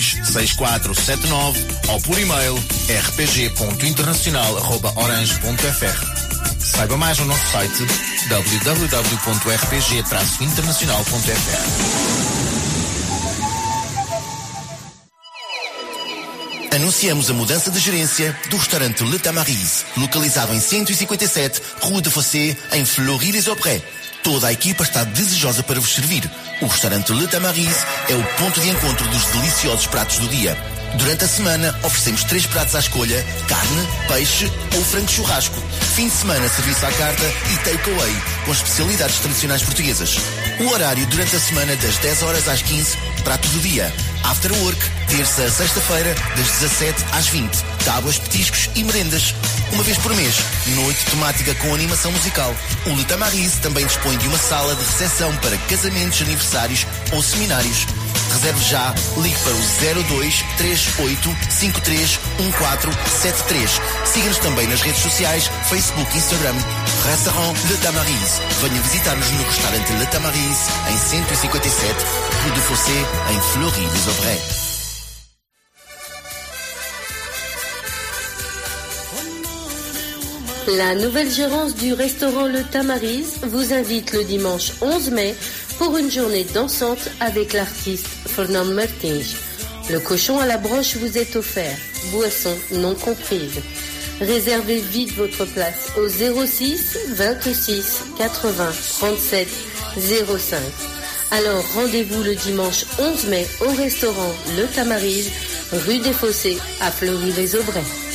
6479 ou por e-mail rpg.internacional.orange.fr. Saiba mais no nosso site www.rpg-internacional.fr. Anunciamos a mudança de gerência do restaurante Le Tamarise, localizado em 157 Rua de Fossé, em Fleury-les-Aubrais. Toda a equipa está desejosa para vos servir. O restaurante Le Tamarise é o ponto de encontro dos deliciosos pratos do dia. Durante a semana, oferecemos três pratos à escolha: carne, peixe ou frango churrasco. Fim de semana, serviço à carta e takeaway, com especialidades tradicionais portuguesas. O horário durante a semana, das 10 horas às 15, prato do dia. After Work, terça a sexta-feira, das 17 às 20. Tábuas, petiscos e merendas. Uma vez por mês, noite temática com animação musical. O Le Tamarise também dispõe de uma sala de recepção para casamentos, aniversários ou seminários. Reserve já, ligue para o 02 38 53 1473. Siga-nos também nas redes sociais, Facebook e Instagram. Restaurant Le Tamarise. Venha visitar-nos no restaurante Le Tamarise, em 157, Rue de Fossé, em Fleury-les-Aubrais. La nouvelle gérance du restaurant Le Tamarise vous invite le dimanche 11 mai pour une journée dansante avec l'artiste Fernand Martins. Le cochon à la broche vous est offert, boisson non comprise. Réservez vite votre place au 06 26 80 37 05. Alors rendez-vous le dimanche 11 mai au restaurant Le Tamarise, rue des Fossés, à Fleury-les-Aubrais.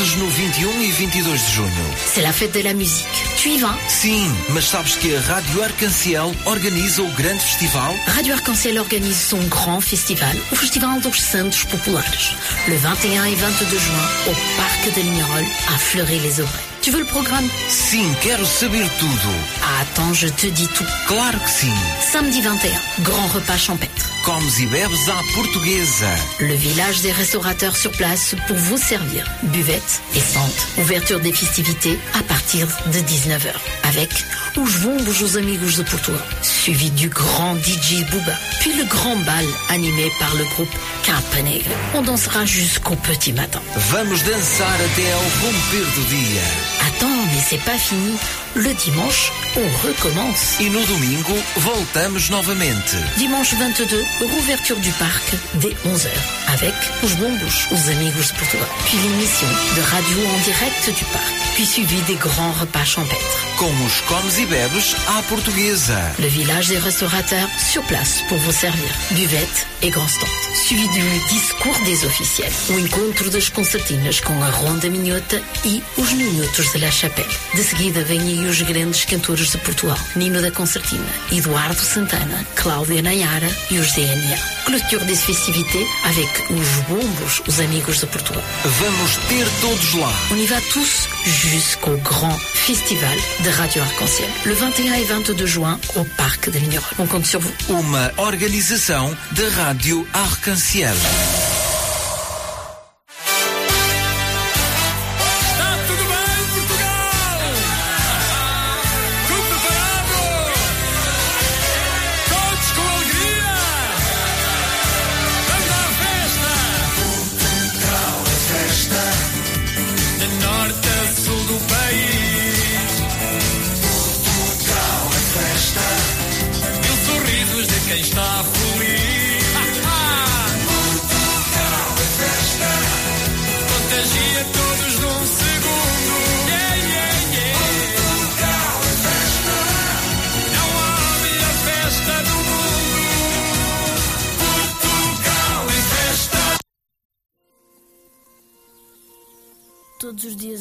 Fazes no 21 e 22 de junho? C'est la fête de la musique. Tu y vas Sim, mas sabes que a Rádio Arcanciel organiza o grande festival? Radio Arc-en-Ciel organise son grand festival, o Festival dos Santos Populares, le 21 et 22 juin au Parc de Lignerolles à Fleury-les-Aubrais. Tu veux le programme? Sim, quero saber tudo. Ah, Attends, je te dis tout. Claro que sim. Samedi 21, grand repas champêtre. Comes e bebes à portuguesa. Le village des restaurateurs sur place pour vous servir. Buvette et centre. Ouverture des festivités à partir de 19h. Avec Os Bombos os Amigos de Portugal. Suivi du grand DJ Booba. Puis le grand bal animé par le groupe Capa Negra. On dansera jusqu'au petit matin. Vamos dançar até ao romper do dia. Attends, mais c'est pas fini. Le dimanche, on recommence. E no domingo voltamos novamente. Dimanche 22, rouverture du parc dès 11h avec Os Bombos, os Amigos de Portugal. Puis l'émission de radio en direct du parc. Puis suivi des grands repas champêtres. Com os comes e bebes à portuguesa. Le village des restaurateurs sur place pour vous servir. Buvette et grand stand. Suivi du discours des officiels. O encontro das concertinas com a Ronda Minhota e os Minutos de la Chapelle. De seguida vêm aí os grandes cantores de Portugal. Nino da Concertina, Eduardo Santana, Cláudia Nayara e os DNA. Clôture des festivités avec os Bombos, os Amigos de Portugal. Vamos ter todos lá. On y va tous jusqu'au grand festival de Radio Arc-en-Ciel. Le 21 et 22 juin au parc de Lignerolles. On compte sur vous. Uma organização da Rádio Arcanciel.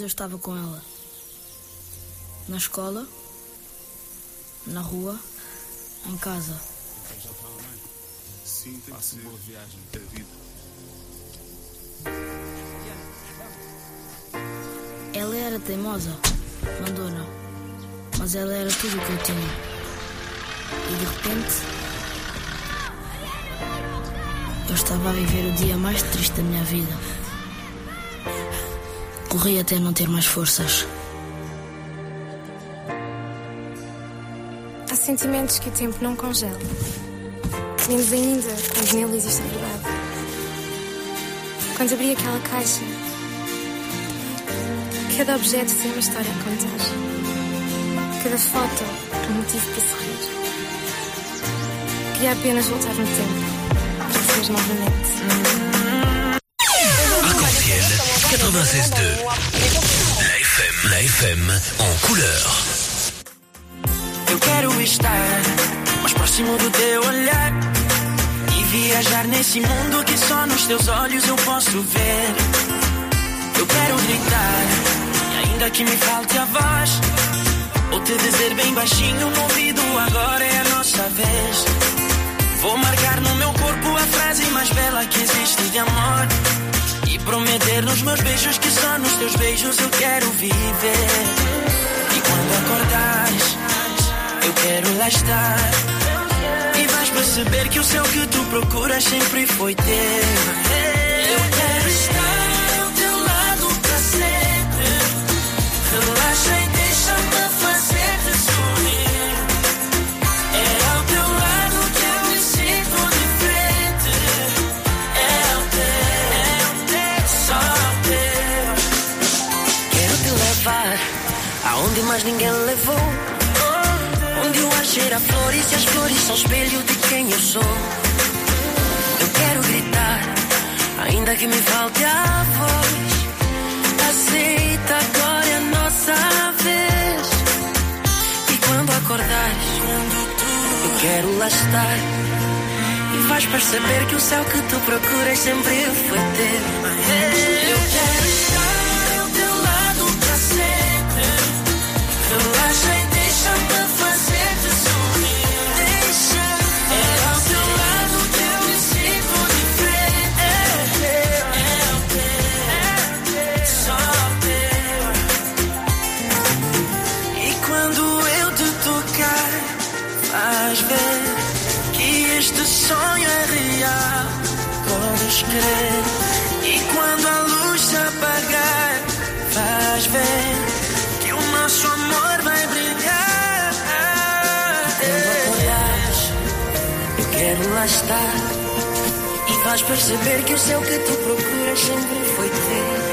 Estava com ela. Na escola, na rua, em casa. Sim, tem que ser. boa viagem da vida. Ela era teimosa, mandona, mas ela era tudo o que eu tinha. E de repente, eu estava a viver o dia mais triste da minha vida. Corri até não ter mais forças. Há sentimentos que o tempo não congela. Menos ainda quando nele existe a verdade. Quando abri aquela caixa, cada objeto tem uma história a contar. Cada foto um motivo para sorrir. Queria apenas voltar no tempo para ver novamente. Arc-en-ciel 96.2. La FM, la FM en couleur. Eu quero estar mais próximo do teu olhar e viajar nesse mundo que só nos teus olhos eu posso ver. Eu quero gritar, e ainda que me falte a voz, ou te dizer bem baixinho no ouvido: agora é a nossa vez. Vou marcar no meu corpo a frase mais bela que existe de amor. Prometer nos meus beijos que só nos teus beijos eu quero viver. E quando acordares, eu quero lá estar. E vais perceber que o céu que tu procuras sempre foi teu. Mais ninguém levou. Onde o ar cheira flores e as flores são espelho de quem eu sou. Eu quero gritar, ainda que me falte a voz. Aceita, agora a nossa vez. E quando acordares, eu quero lá estar. E vais perceber que o céu que tu procuras sempre foi teu. Eu quero Vais perceber que o céu que tu procuras sempre foi teu.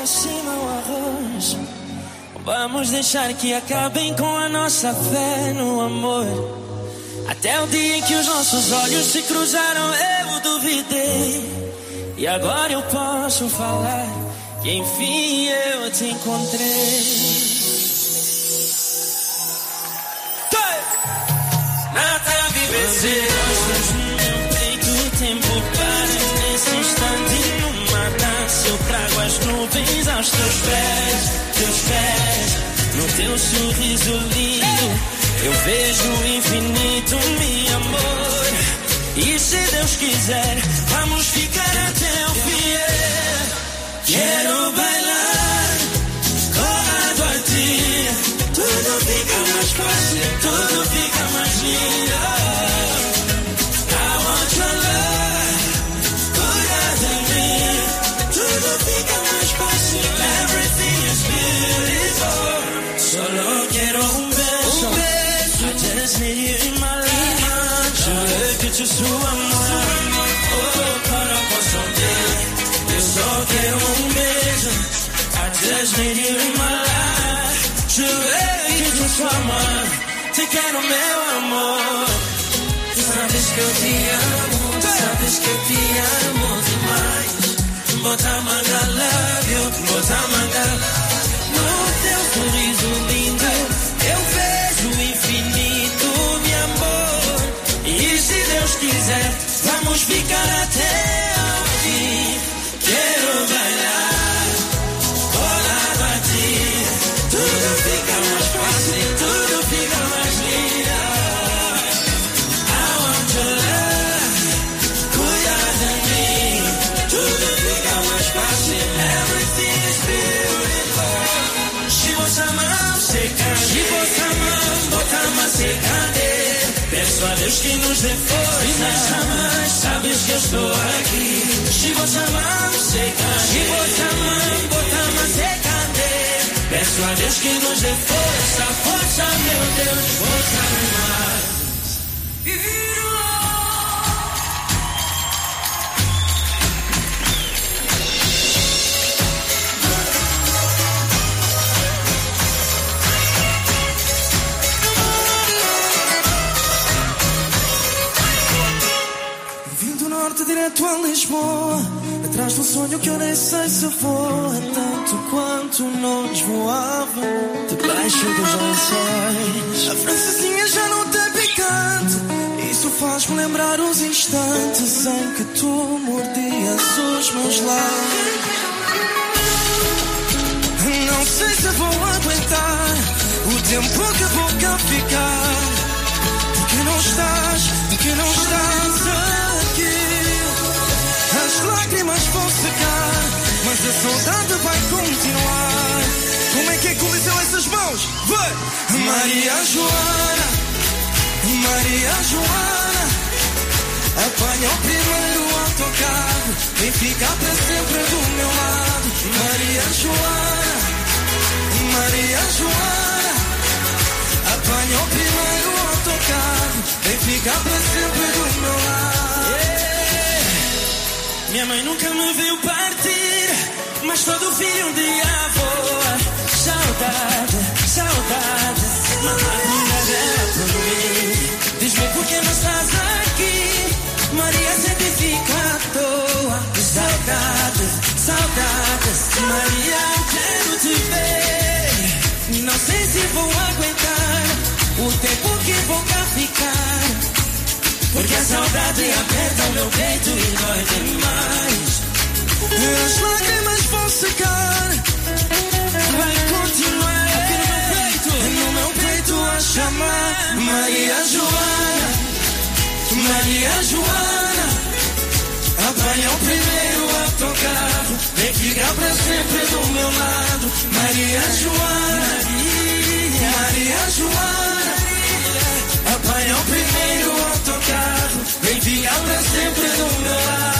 pra cima o arroz. Vamos deixar que acabem com a nossa fé no amor. Até o dia em que os nossos olhos se cruzaram, eu duvidei. E agora eu posso falar que enfim eu te encontrei. Nada vivencias Não tem que o tempo pare Nesse instante não mata seu prazer as nuvens aos teus pés, teus pés. No teu sorriso lindo, eu vejo o infinito, meu amor. E se Deus quiser, vamos ficar até o fim. Quero bailar, colado a ti. Tudo fica mais fácil, tudo fica mais lindo. Escute sua mãe. Oh, para ter. Eu só quero um beijo. I just need you in my. Jurei que tu sua mãe. Te quero, meu amor. Tu sabes que eu te amo. Tu sabes que eu te amo demais. Bota manga love you. Bota manga No teu sorriso ξέρω να μου Deus que nos dê força. Se me chamas, sabes que eu estou aqui. Se você amar, canta. Se você amar, bota uma secade. Peço a Deus que nos dê força. Força, meu Deus, força mais. Direto a Lisboa Atrás de um sonho que eu nem sei se voa Tanto quanto nós voávamos Debaixo dos lençóis. A francesinha já não tem picante Isso faz-me lembrar os instantes Em que tu mordias os meus lábios. Não sei se vou aguentar O tempo que vou cá ficar. Porque não estás, porque não estás mas a saudade vai continuar. Como é que é que colisão essas mãos? Vai! Maria Joana, Maria Joana, apanha o primeiro autocarro, vem ficar para sempre do meu lado. Maria Joana, Maria Joana. Apanha o primeiro autocarro, vem ficar para sempre do meu lado. Minha mãe nunca me viu partir, mas todo filho um dia voa. Saudade, saudade, mamãe cuida dela por mim. Diz-me por que não estás aqui, Maria sempre fica à toa. Saudade, saudade, Maria, quero te ver. Não sei se vou aguentar o tempo que vou cá ficar. Porque a saudade aperta o meu peito e dói demais. As lágrimas vão secar, Vai continuar no meu peito. no meu peito a chamar Maria Joana, Maria Joana, apanha o primeiro autocarro, vem ficar para sempre do meu lado. Maria Joana, Maria Joana, apanha o primeiro autocarro, vem ficar para sempre do meu lado.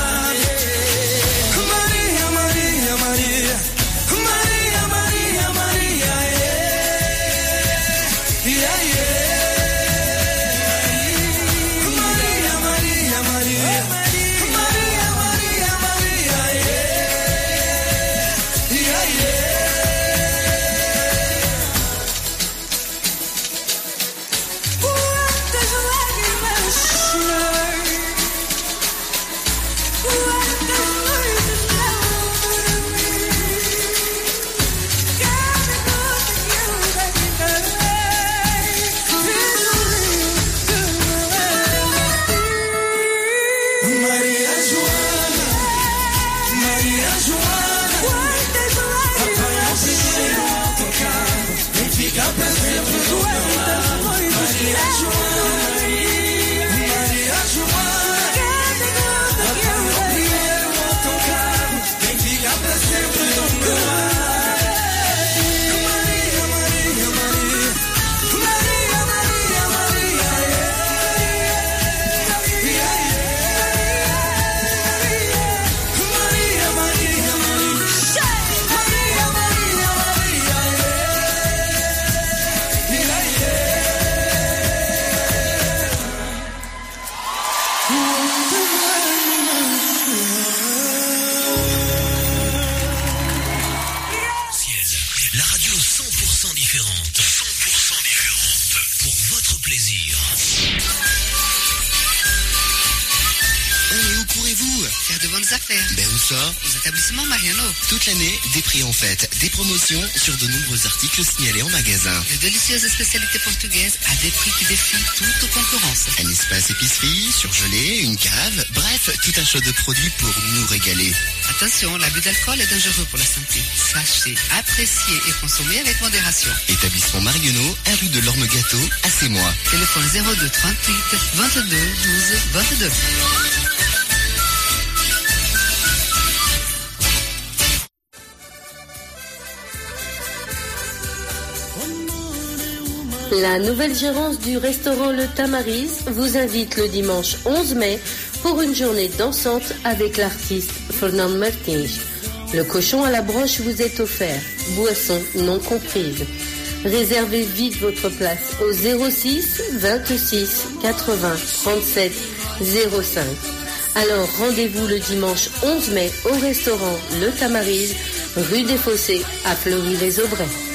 Établissements Mariano. Toute l'année, des prix en fête, des promotions sur de nombreux articles signalés en magasin. De délicieuses spécialités portugaises à des prix qui défient toute concurrence. Un espace épicerie, surgelé, une cave, bref, tout un choix de produits pour nous régaler. Attention, l'abus d'alcool est dangereux pour la santé. Sachez, apprécier et consommer avec modération. Établissement un rue de l'Orme Gâteau, à mois. Téléphone 02 38 22 12 22. La nouvelle gérance du restaurant Le Tamariz vous invite le dimanche 11 mai pour une journée dansante avec l'artiste Fernand Martins. Le cochon à la broche vous est offert, boisson non comprise. Réservez vite votre place au 06 26 80 37 05. Alors rendez-vous le dimanche 11 mai au restaurant Le Tamariz, rue des Fossés, à Fleury-les-Aubrais.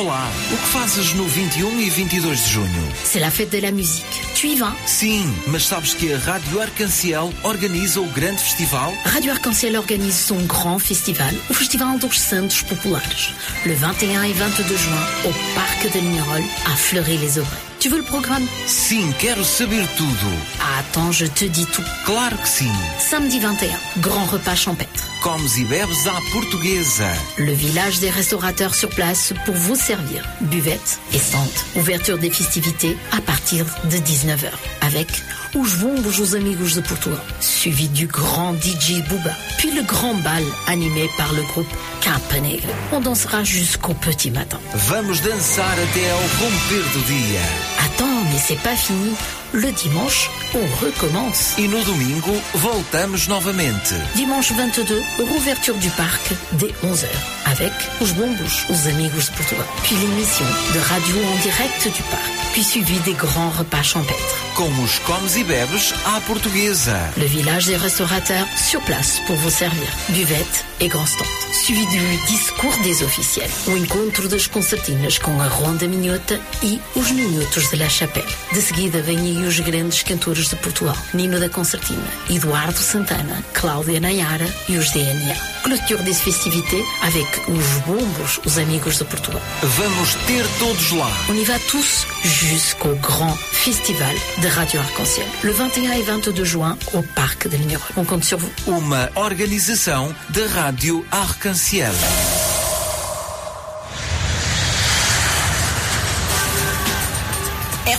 Olá, o que fazes no 21 e 22 de junho? C'est la fête de la musique. Tu y vas Sim, mas sabes que a Rádio Arcanciel organiza o grande festival? Radio Arc-en-Ciel organise son grand festival, o Festival dos Santos Populares, le 21 et 22 juin au Parc de Lignerolles à Fleury-les-Aubrais. Tu veux le programme Sim, quero saber tudo. Attends, je te dis tout. Claro que sim. Samedi 21, grand repas champêtre. Comes e bebes à portuguesa. Le village des restaurateurs sur place pour vous servir. Buvette et. Ouverture des festivités à partir de 19h. Avec Os Bombos os Amigos de Portugal. Suivi du grand DJ Booba. Puis le grand bal animé par le groupe Capa Negra. On dansera jusqu'au petit matin. Vamos dançar até ao romper do dia. Attends, mais c'est pas fini. Le dimanche, on recommence. E no domingo, voltamos novamente. Dimanche 22, rouverture du parc dès 11h avec Os Bombos, os Amigos de Portugal. Puis l'émission de radio en direct du parc. Puis suivi des grands repas champêtres. Com os comes e bebes à portuguesa. Le village des restaurateurs sur place pour vous servir. Buvette et grand stand. Suivi du discours des officiels. O encontro das concertinas com a Ronda Minhota e os Minutos de La Chapelle. De seguida vêm aí os grandes cantores de Portugal. Nino da Concertina, Eduardo Santana, Cláudia Nayara e os DNA. Clôture des festivités avec os Bombos, os Amigos de Portugal. Vamos ter todos lá. On y va tous jusqu'au grand festival de Radio Arc-en-Ciel. Le 21 et 22 juin au Parc de Lignerolles. On compte sur vous. Uma organização da Rádio Arcanciel.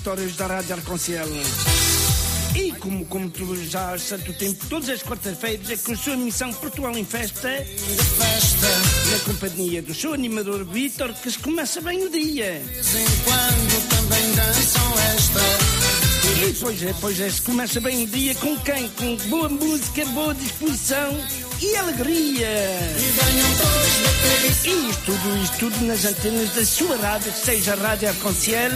auditores da Rádio Arconcel. E como, como tu já há certo tempo, todas as quartas-feiras é com a sua emissão Portugal em Festa, na companhia do seu animador Vítor, que se começa bem o dia. Quando também dançam esta. E pois é, pois é, se começa bem o dia com quem? Com boa música, boa disposição e alegria. E isto tudo, isto tudo nas antenas da sua rádio, seja a Rádio Arconciel.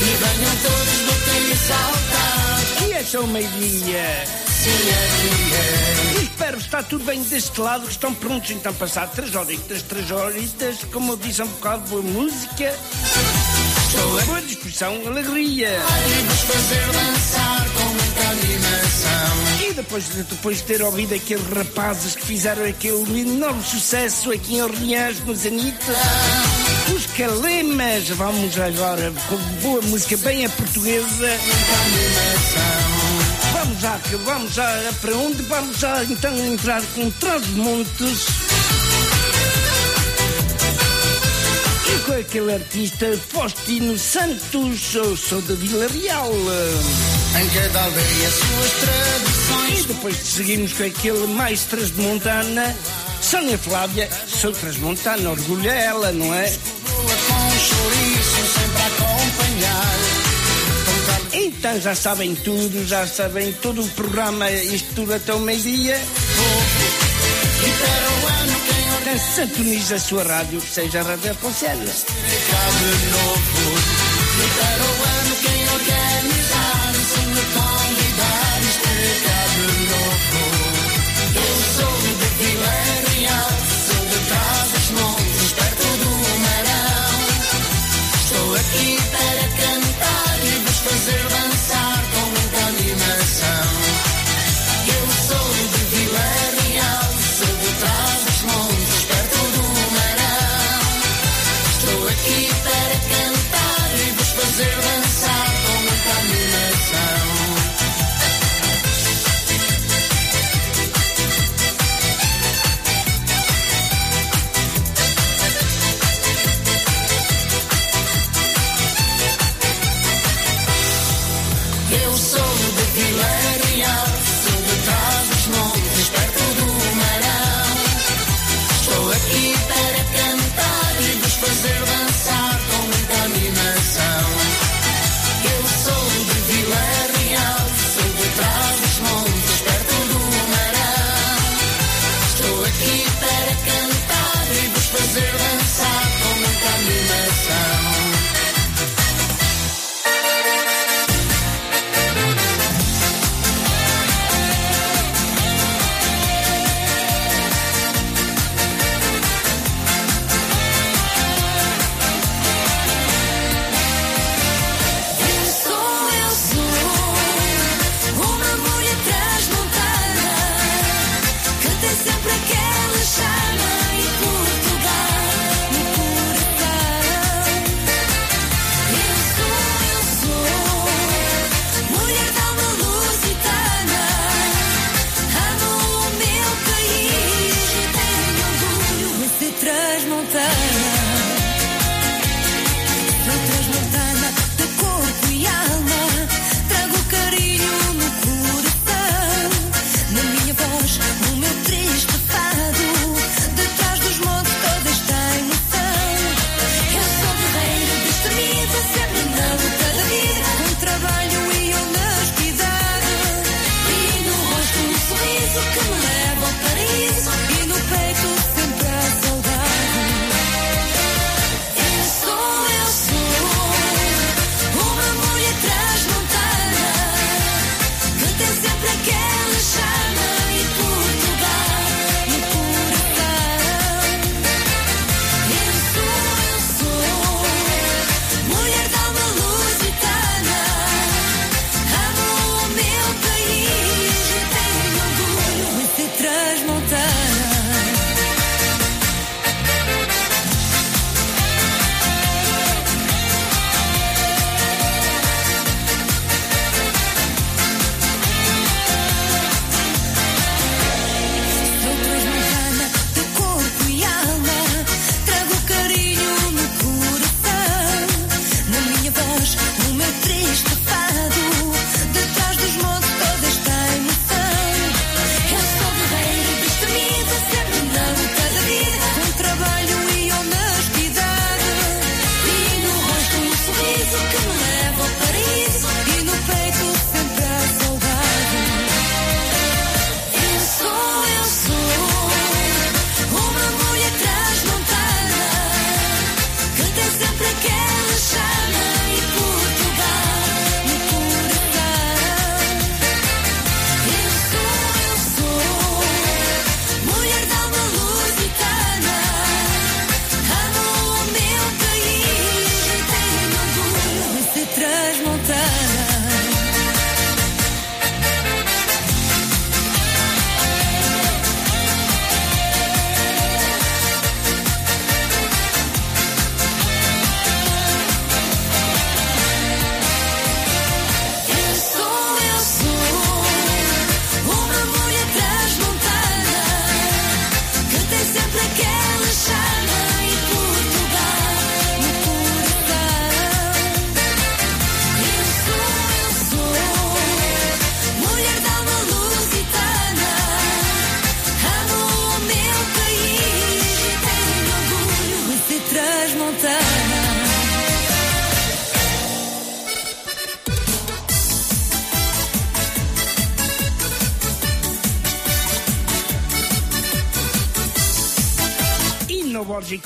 E venham todos bater e saltar. E é só o meio-dia. Sim, é, E espero estar tudo bem deste lado, que estão prontos então a passar três horitas, três horitas, como eu disse um bocado, boa música, boa disposição, alegria. E fazer dançar com muita animação. E depois, depois de ter ouvido aqueles rapazes que fizeram aquele enorme sucesso aqui em Orleans, no Zenit, os Calemas, vamos agora com boa música bem a portuguesa. Vamos já, que- vamos já para onde? Vamos já então entrar com Trás-os-Montes. E com aquele artista Faustino Santos, eu sou de Vila Real. Em cada aldeia suas tradições. E depois seguimos com aquele mais transmontana, Sônia Flávia, sou transmontana, orgulha ela, não é? Então já sabem tudo, já sabem todo o programa, isto tudo até o meio-dia. E Então sintoniza a sua rádio, seja a Rádio Conselho. cá de novo. E o ano quem organizar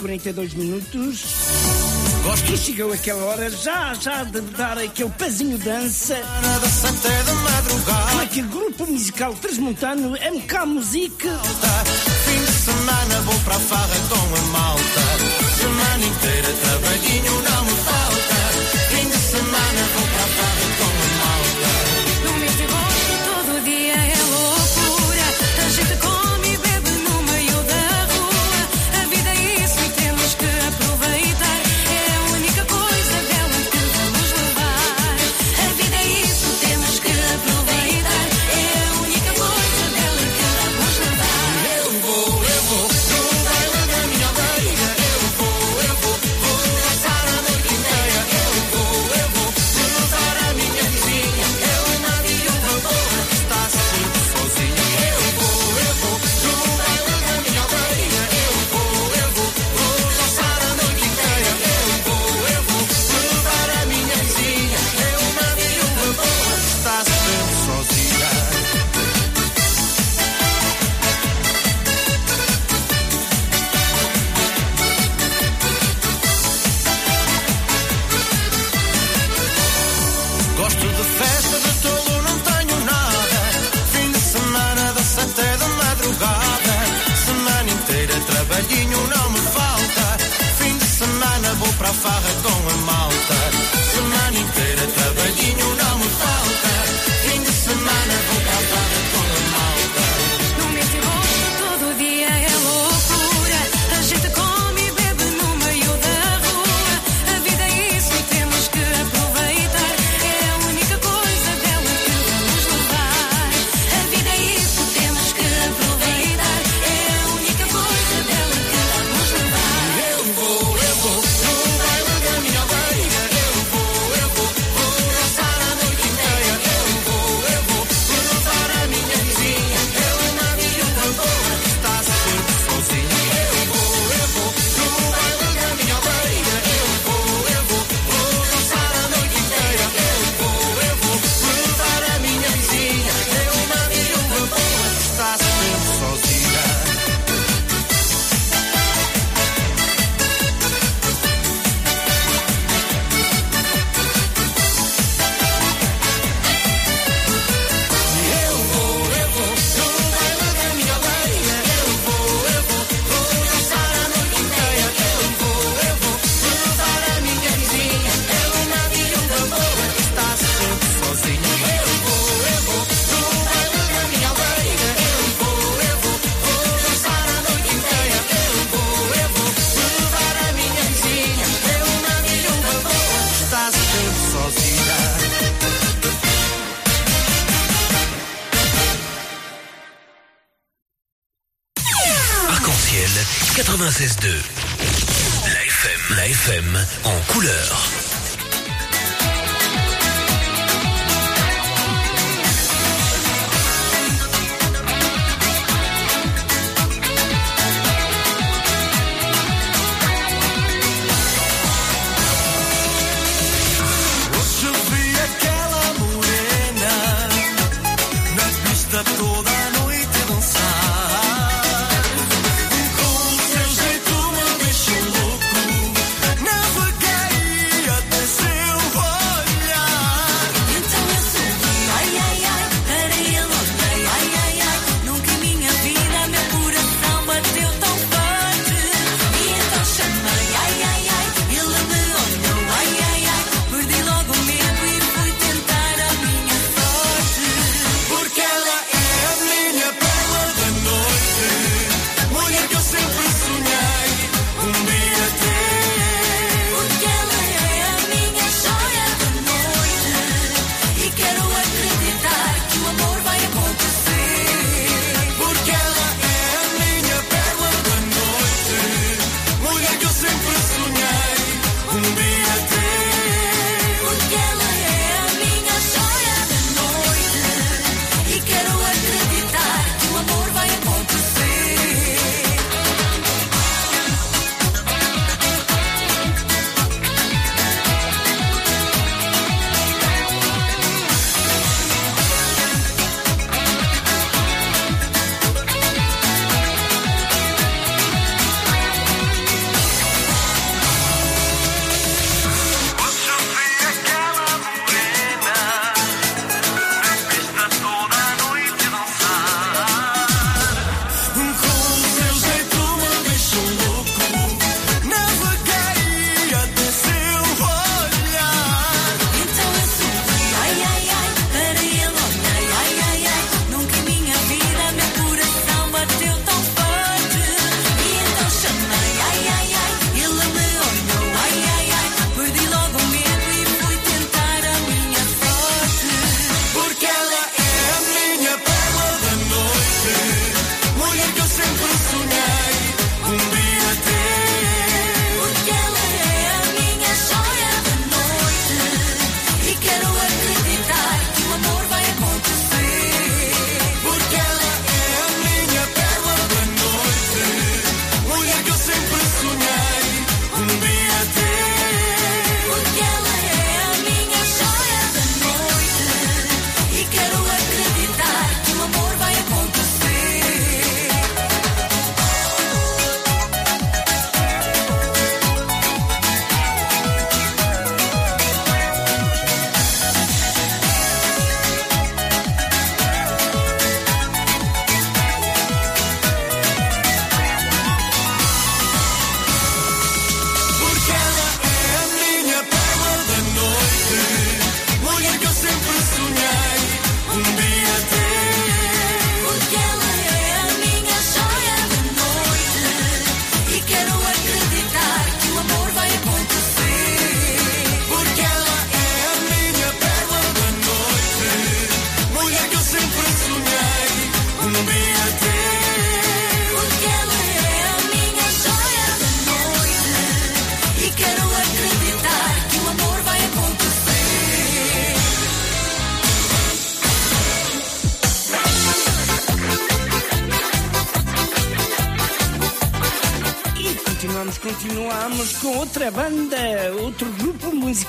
42 minutos. Gosto. E chegou aquela hora já, já de dar aquele pezinho dança. Da Santa da madrugada. Com aquele é grupo musical transmontano é MK Music. Fim de semana vou para a farra com a malta. Semana inteira trabalhinho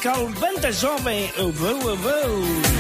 musical Banda Jovem. Vou, eu vou.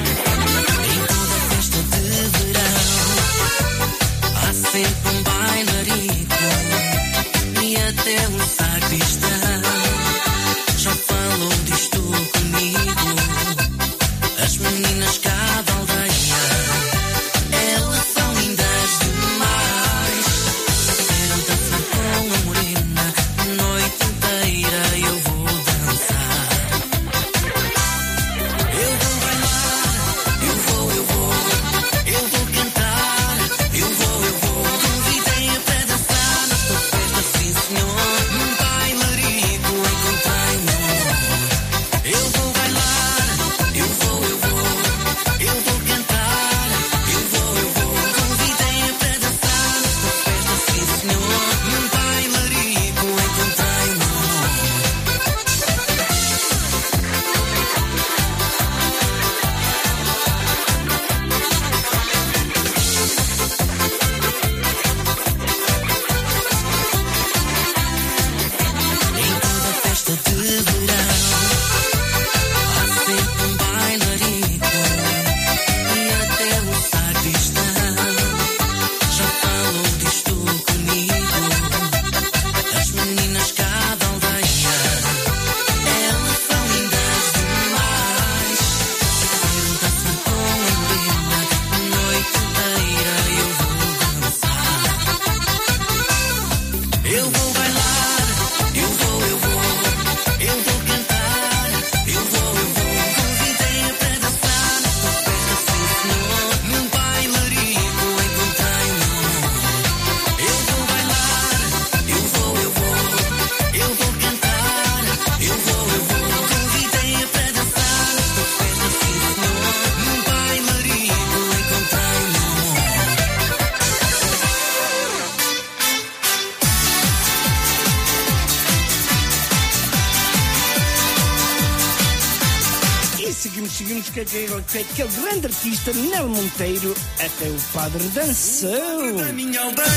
artista Nel Monteiro, até o padre dançou. Na minha aldeia,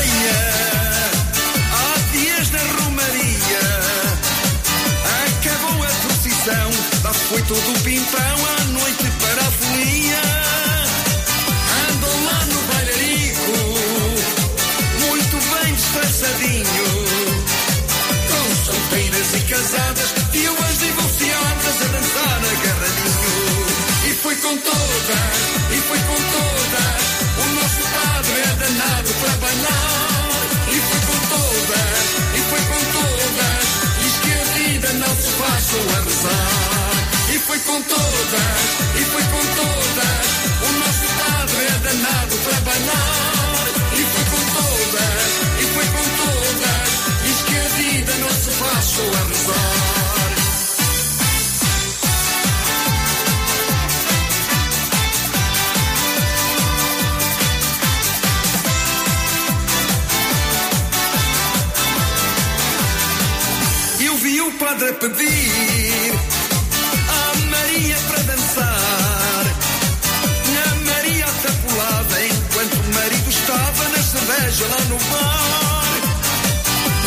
há dias da Romaria, acabou a procissão, lá foi todo o pimpão. pedir Maria para dançar. Na Maria tá até pulava enquanto o marido estava na cerveja lá no bar.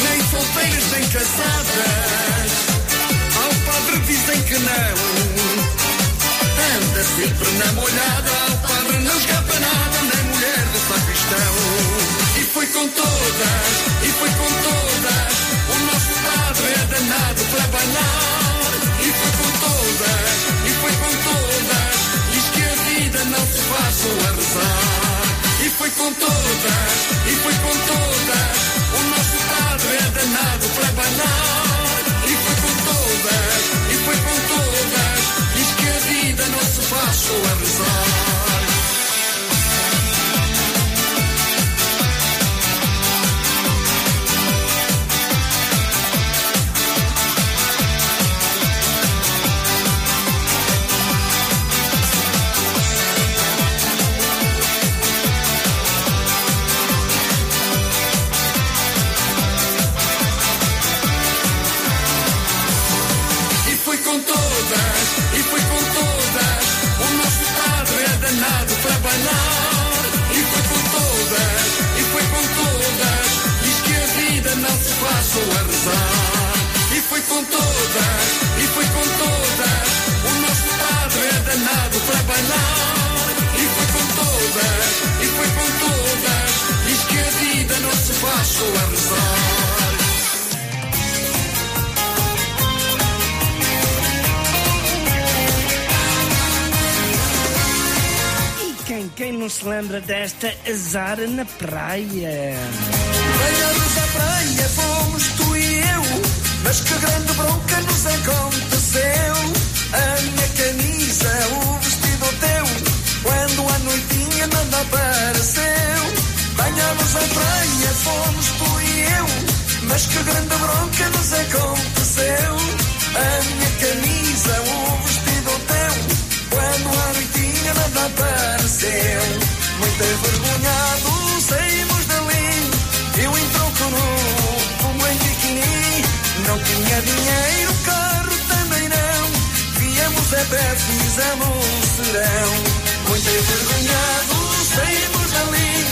Nem solteiras nem casadas, ao padre dizem que não. Anda sempre na molhada, ao padre não escapa nada nem mulher do sacristão. E foi com todas. fui com toda, e fui com toda. O nosso padre é danado para banal. E fui com toda, e fui com toda. Diz que a vida não se faz só a rezar. Quem, não se lembra desta azar na praia? Banhados à praia fomos tu e eu. Mas que grande bronca nos aconteceu. A minha camisa, o vestido teu Quando a noitinha nada apareceu. Banhados à praia fomos tu e eu. Mas que grande bronca nos aconteceu. A minha Não tinha dinheiro, carro também não. Viemos a pé, fizemos serão. Muito envergonhado, saímos dali.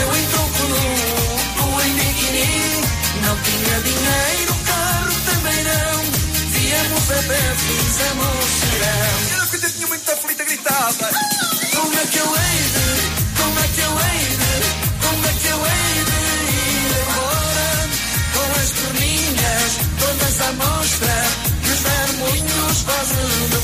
Eu em troco nu, como em biquíni. Não tinha dinheiro, carro também não. Viemos a pé, fizemos serão. Eu que tinha muita aflita, gritava Como é que eu hei todas à mostra e os vermelhos quase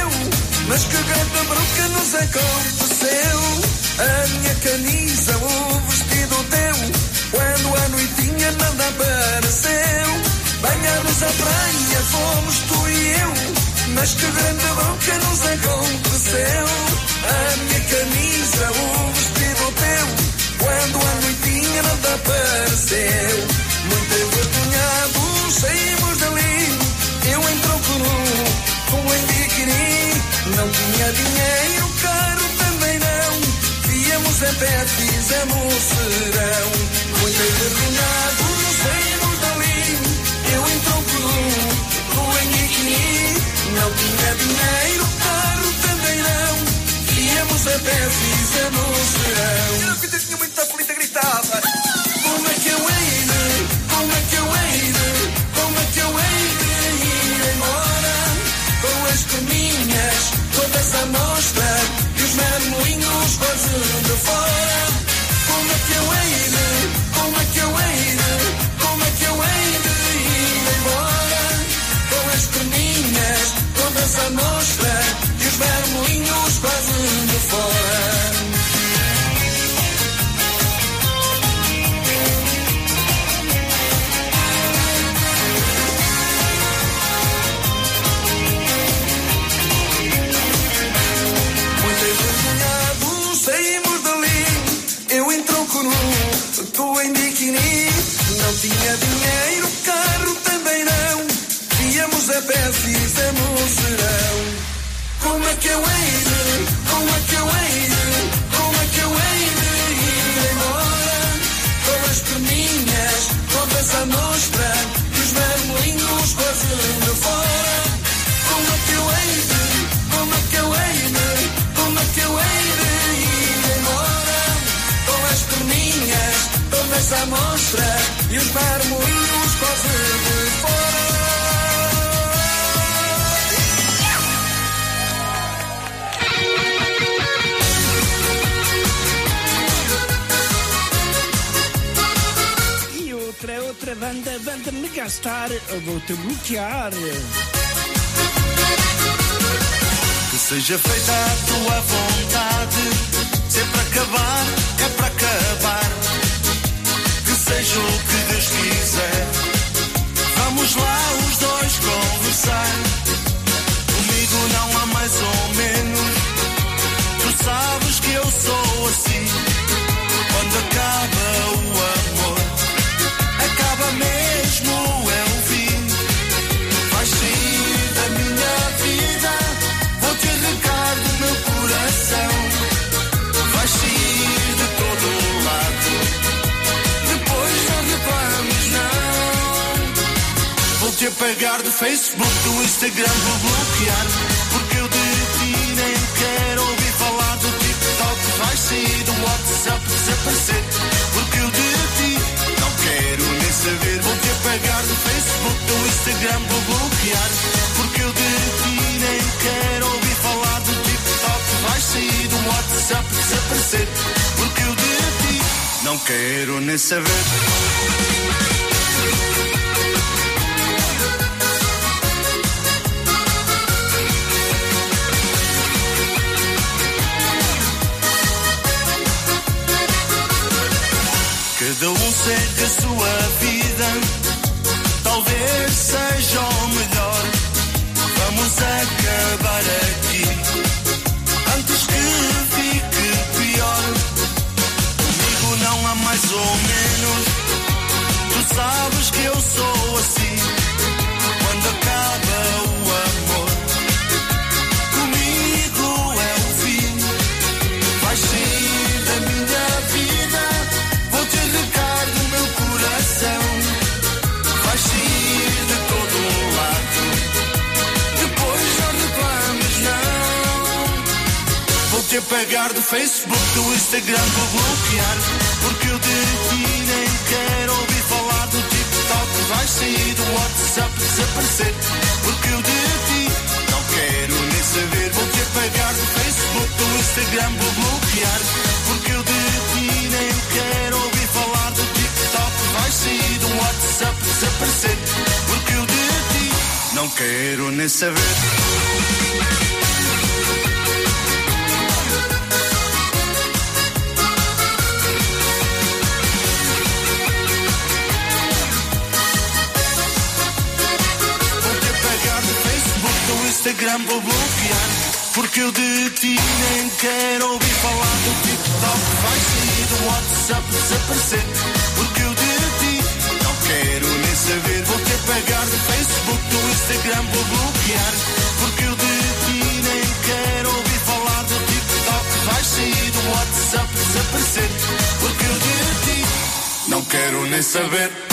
eu Mas que grande bronca nos aconteceu. A minha camisa, o vestido teu Quando a noitinha nada apareceu. Banhados à praia fomos tu e eu Mas que grande bronca nos aconteceu. A minha camisa, o vestido teu Quando a noitinha nada apareceu tinha dinheiro, caro também não. Viemos a pé, fizemos serão. Muito envergonhado, Não tinha dinheiro, carro também não. Viemos a pé, fizemos serão. Como é que eu hei como é que eu hei mostra e os vermelhinhos quase de fora. E outra, outra banda, banda me gastar, eu vou-te bloquear. Que seja feita a tua vontade. Se é acabar, é para acabar. Seja o que Deus quiser. Vamos lá os dois conversar. Comigo não há mais ou menos. Tu sabes que eu sou assim. Quando acaba o amor, acaba mesmo, é Vou-te apagar do Facebook, do Instagram, vou bloquear. Porque eu de ti nem quero ouvir falar do TikTok. Vai sair do WhatsApp, desaparecer. Porque eu de ti não quero nem saber. Vou-te apagar do Facebook, do Instagram, vou bloquear. Porque eu de ti nem quero ouvir falar do TikTok. Vai sair do WhatsApp, desaparecer. Porque eu de ti não quero nem saber. Cada um segue a sua vida, talvez seja o melhor. Vamos acabar aqui antes que fique pior. Comigo não há mais ou menos. Tu sabes que eu sou assim. Quando acaba o te apagar do Facebook, do Instagram, vou bloquear. Porque eu de ti nem quero ouvir falar do TikTok. Vais sair do WhatsApp, desaparecer. Porque eu de ti não quero nem saber. Vou te apagar do Facebook, do Instagram, vou bloquear. Porque eu de ti nem quero ouvir falar do TikTok. Vais sair do WhatsApp, desaparecer. Porque eu de ti não quero nem saber. Instagram, vou bloquear. Porque eu de ti nem quero ouvir falar do TikTok. Vai sair do WhatsApp, desaparecer. Porque eu de ti não quero nem saber. Vou-te apagar do Facebook, do Instagram, vou bloquear. Porque eu de ti nem quero ouvir falar do TikTok. Vai sair do WhatsApp, desaparecer. Porque eu de ti não quero nem saber.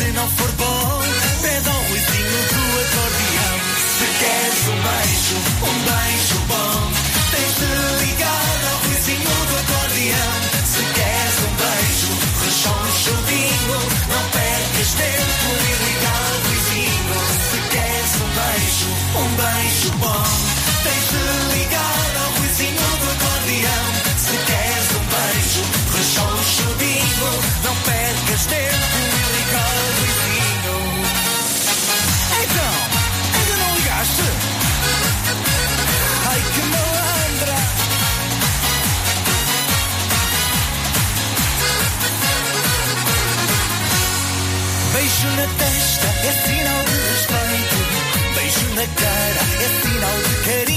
se não for bom, pede ao ruizinho do acordeão. Se queres um beijo, um beijo bom. na testa é sinal de respeito. Beijo na cara é sinal de carinho.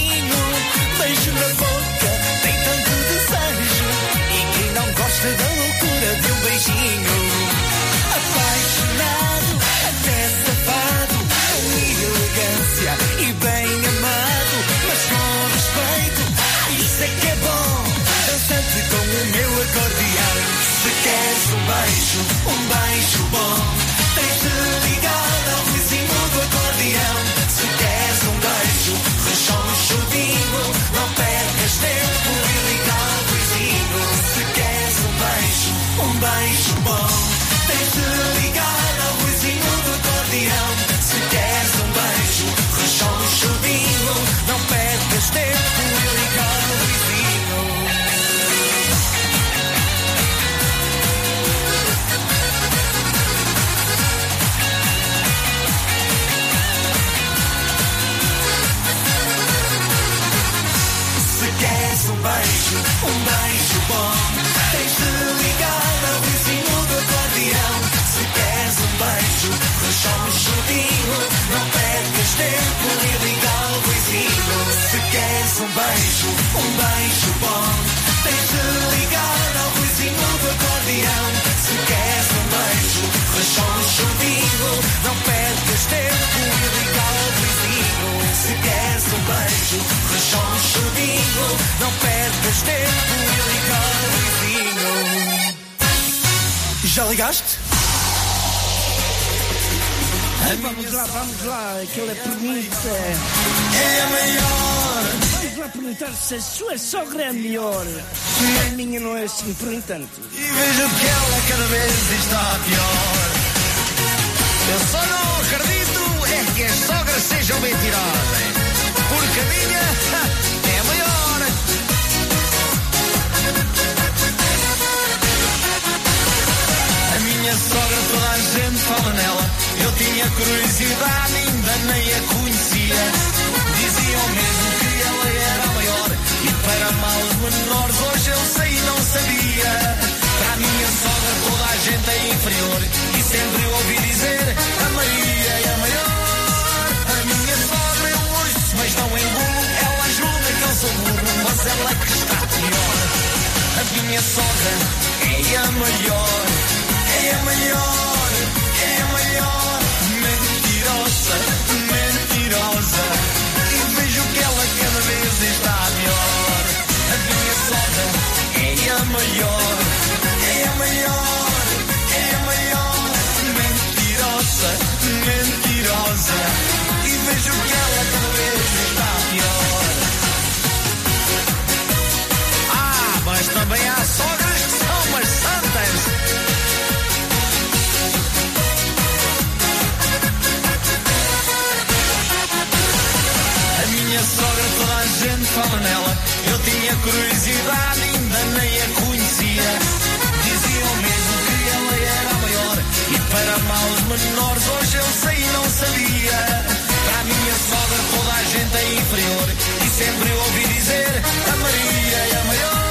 Não percas tempo e liga ao vizinho. Já ligaste? Vamos lá, vamos lá, aquilo é pergunta. É a maior. Vamos lá perguntar se a sua sogra é a melhor. A minha não é assim, por entanto. E vejo que ela cada vez está pior. Eu só não acredito é que as sogras sejam mentirosas. Porque a minha minha sogra, toda a gente fala nela. Eu tinha curiosidade, ainda nem a conhecia. Diziam mesmo que ela era a maior. E para males menores, hoje eu sei e não sabia. Para a minha sogra, toda a gente é inferior. E sempre ouvi dizer: a Maria é a maior. A minha sogra eu ouço, mas não engulo. Ela ajuda que eu sou burro, mas ela é que está pior. A minha sogra é a maior, é a maior, é a maior. Mentirosa, mentirosa. A gente fala nela. Eu tinha curiosidade, ainda nem a conhecia. Diziam mesmo que ela era a maior. E para males menores, hoje eu sei e não sabia. Para a minha sogra, toda a gente é inferior. E sempre ouvi dizer: a Maria é a maior.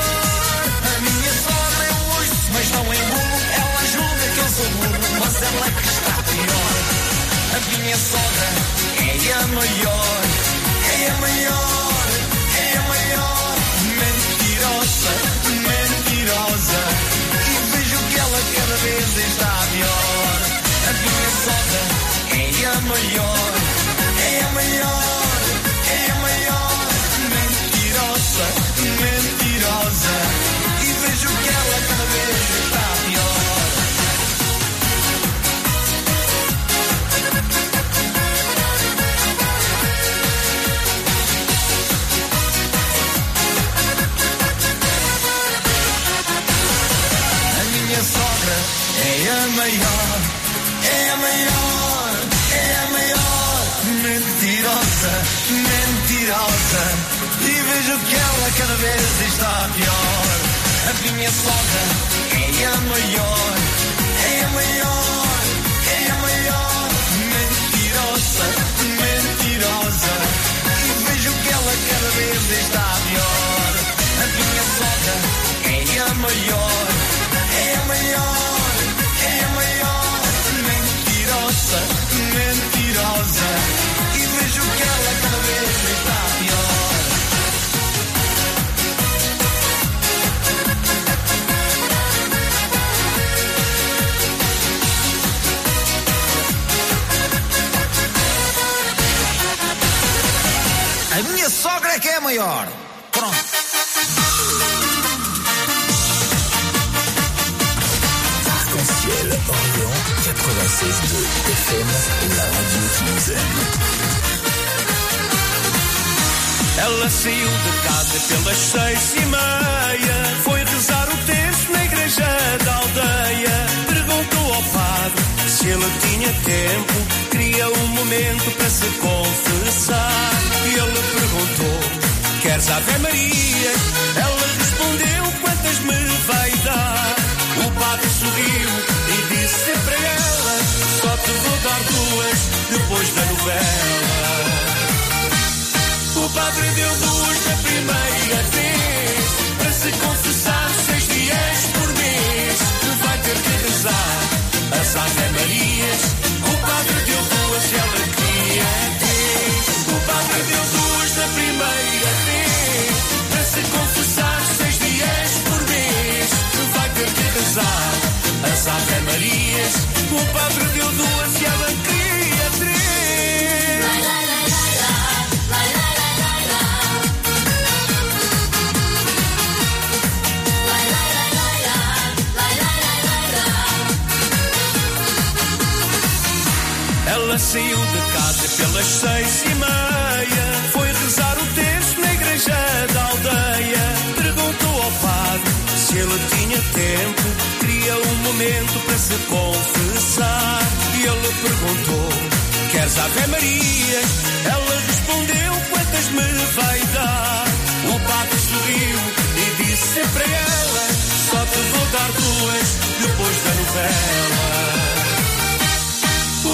A minha sogra eu ouço, mas não engulo. Ela julga que eu sou burro, mas ela é que está pior. A minha sogra é a maior, é a maior, Mentirosa. E vejo que ela cada vez está pior. A minha sogra é a maior, é a maior, é a maior. Mentirosa, mentirosa. E vejo que ela cada vez está a maior, é a maior, é a maior. Mentirosa, mentirosa. E vejo que ela cada vez está pior. A minha sogra é a maior, é a maior, é a maior. Mentirosa, mentirosa. E vejo que ela cada vez está pior. A minha sogra é a maior, pelas seis e meia. Foi rezar o terço na igreja da aldeia. Perguntou ao padre se ele tinha tempo. Queria um momento para se confessar. E ele perguntou: Queres Ave Maria? Ela respondeu: Quantas me vai dar? O padre sorriu e disse para ela: Só te vou dar duas depois da novela. Ave Marias. O padre deu duas e ela queria três. Ela saiu de casa pelas seis e meia. Foi rezar o texto na igreja da aldeia. Perguntou ao padre se ele tinha tempo. Queria um momento para se confessar. E ele perguntou: Queres Ave Marias? Ela respondeu: Quantas me vai dar? O padre sorriu e disse para ela: Só te vou dar duas depois da novela.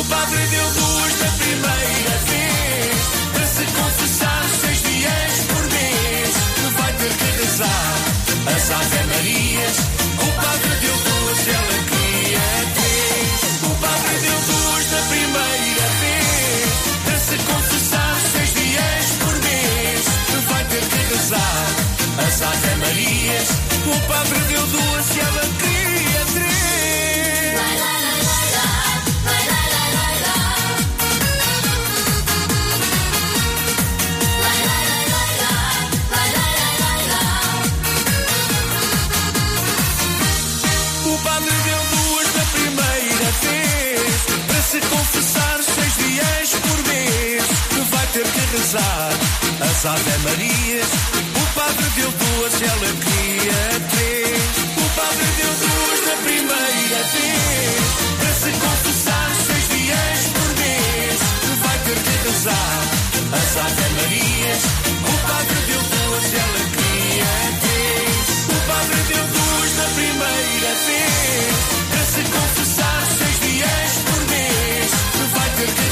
O padre deu duas da primeira vez Para se confessar seis dias por mês Vai ter que rezar as Ave Marias O deu duas e ela queria. Três O padre deu duas da primeira vez Para se confessar seis dias por mês Vai ter que rezar as Ave Marias O padre deu duas e ela queria rezar as Ave Marias O padre deu duas e ela queria três. O padre deu duas da primeira vez. Para se confessar seis dias por mês. Vai ter que rezar. As Ave Marias O padre deu duas e ela queria três. O padre deu duas da primeira vez. Para se confessar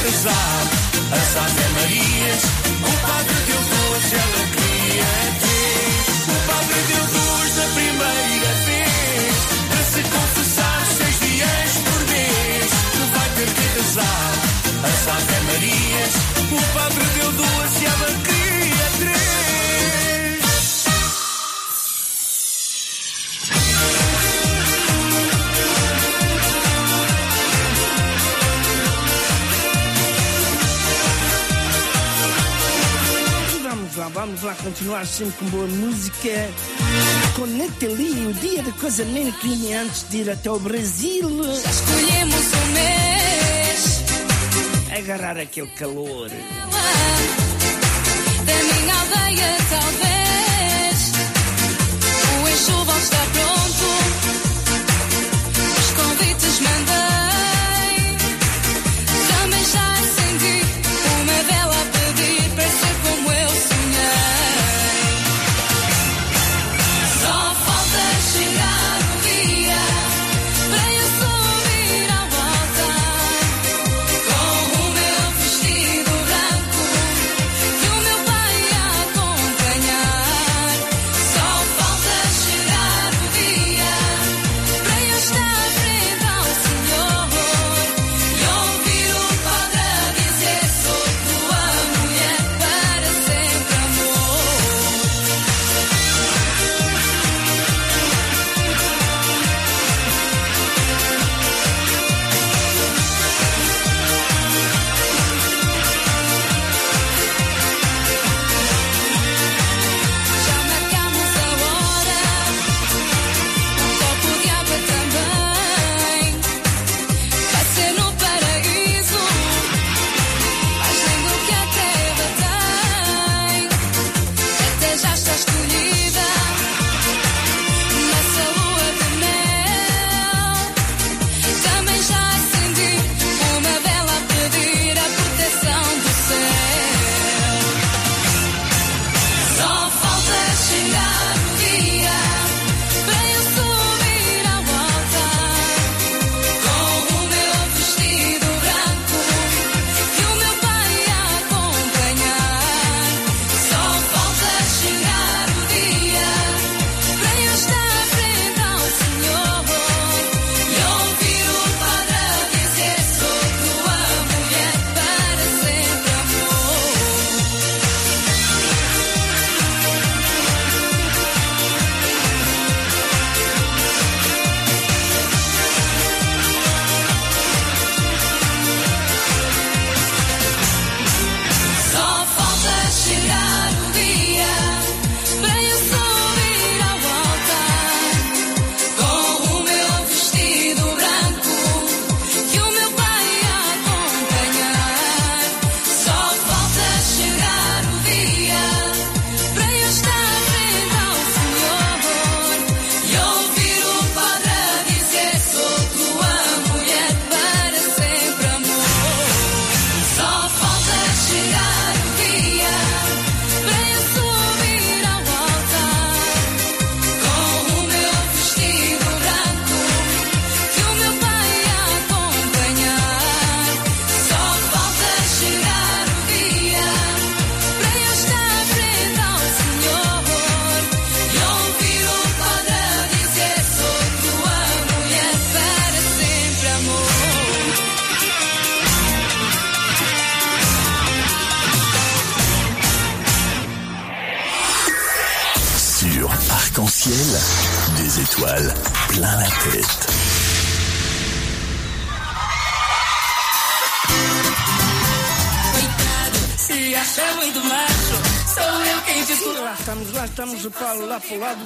Ter rezar as Ave Marias O padre deu duas ela queria três O padre deu duas da primeira vez. Para se confessar seis dias por mês. Vai ter que rezar as Ave Marias O padre deu duas e ela continuar sempre com boa música. Com Nathalie, o dia do casamento e antes de ir até o Brasil. Já escolhemos o mês. Agarrar aquele calor. Da minha aldeia, talvez. O enxoval está pronto. Os convites mandei. Paulo, lá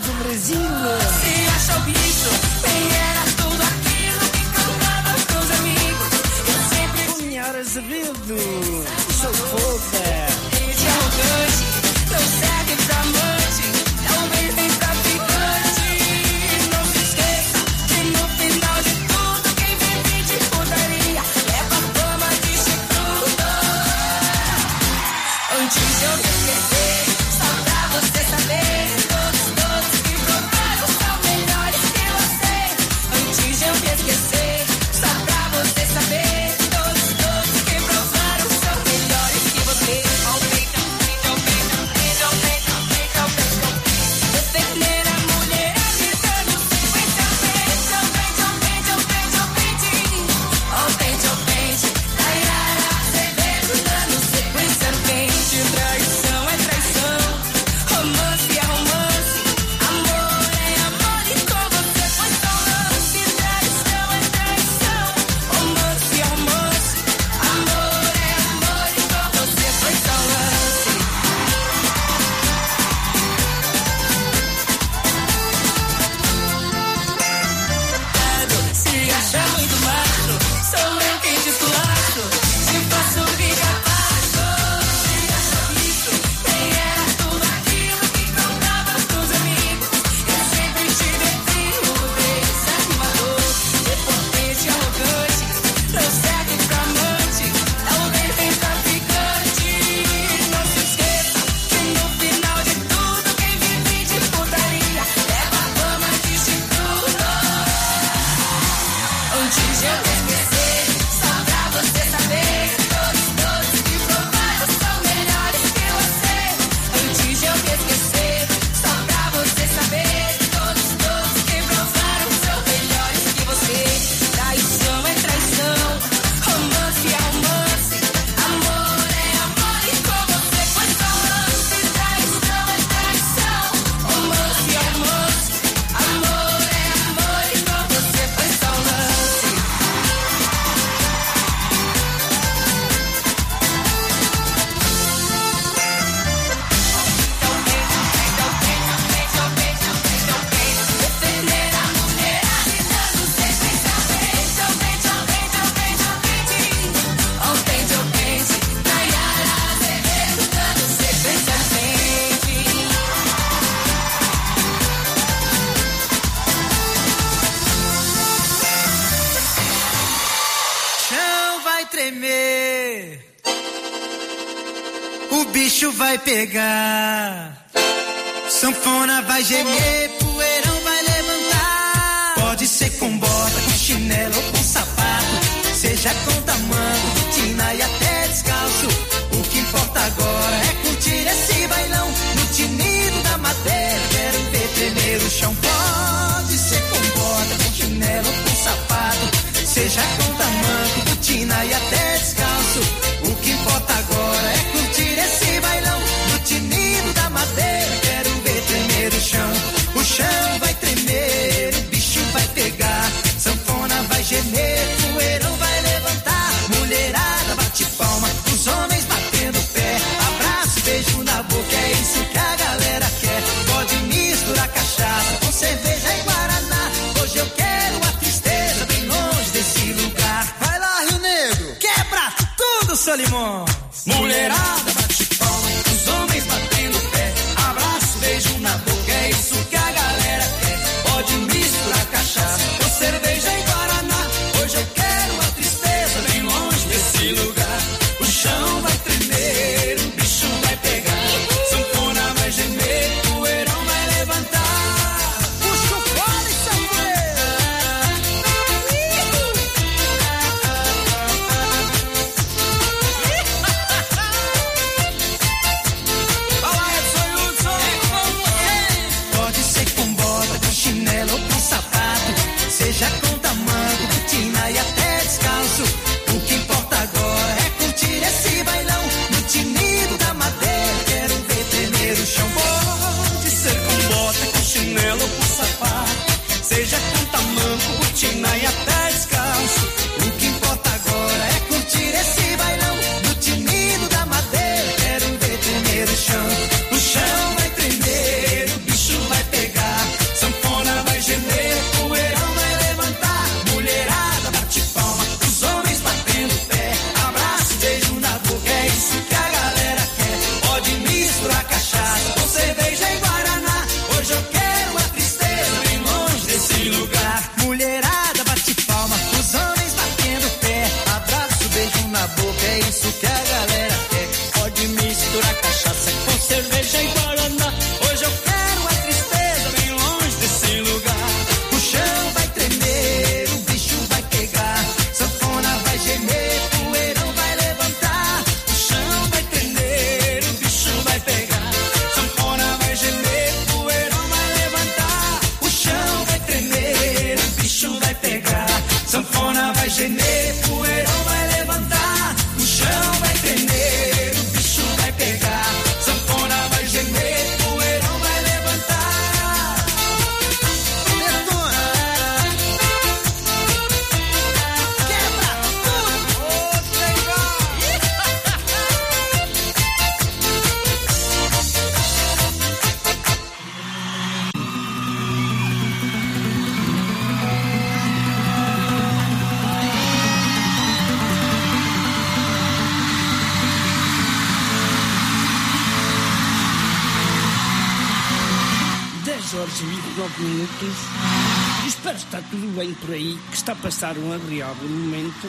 passaram ali algum momento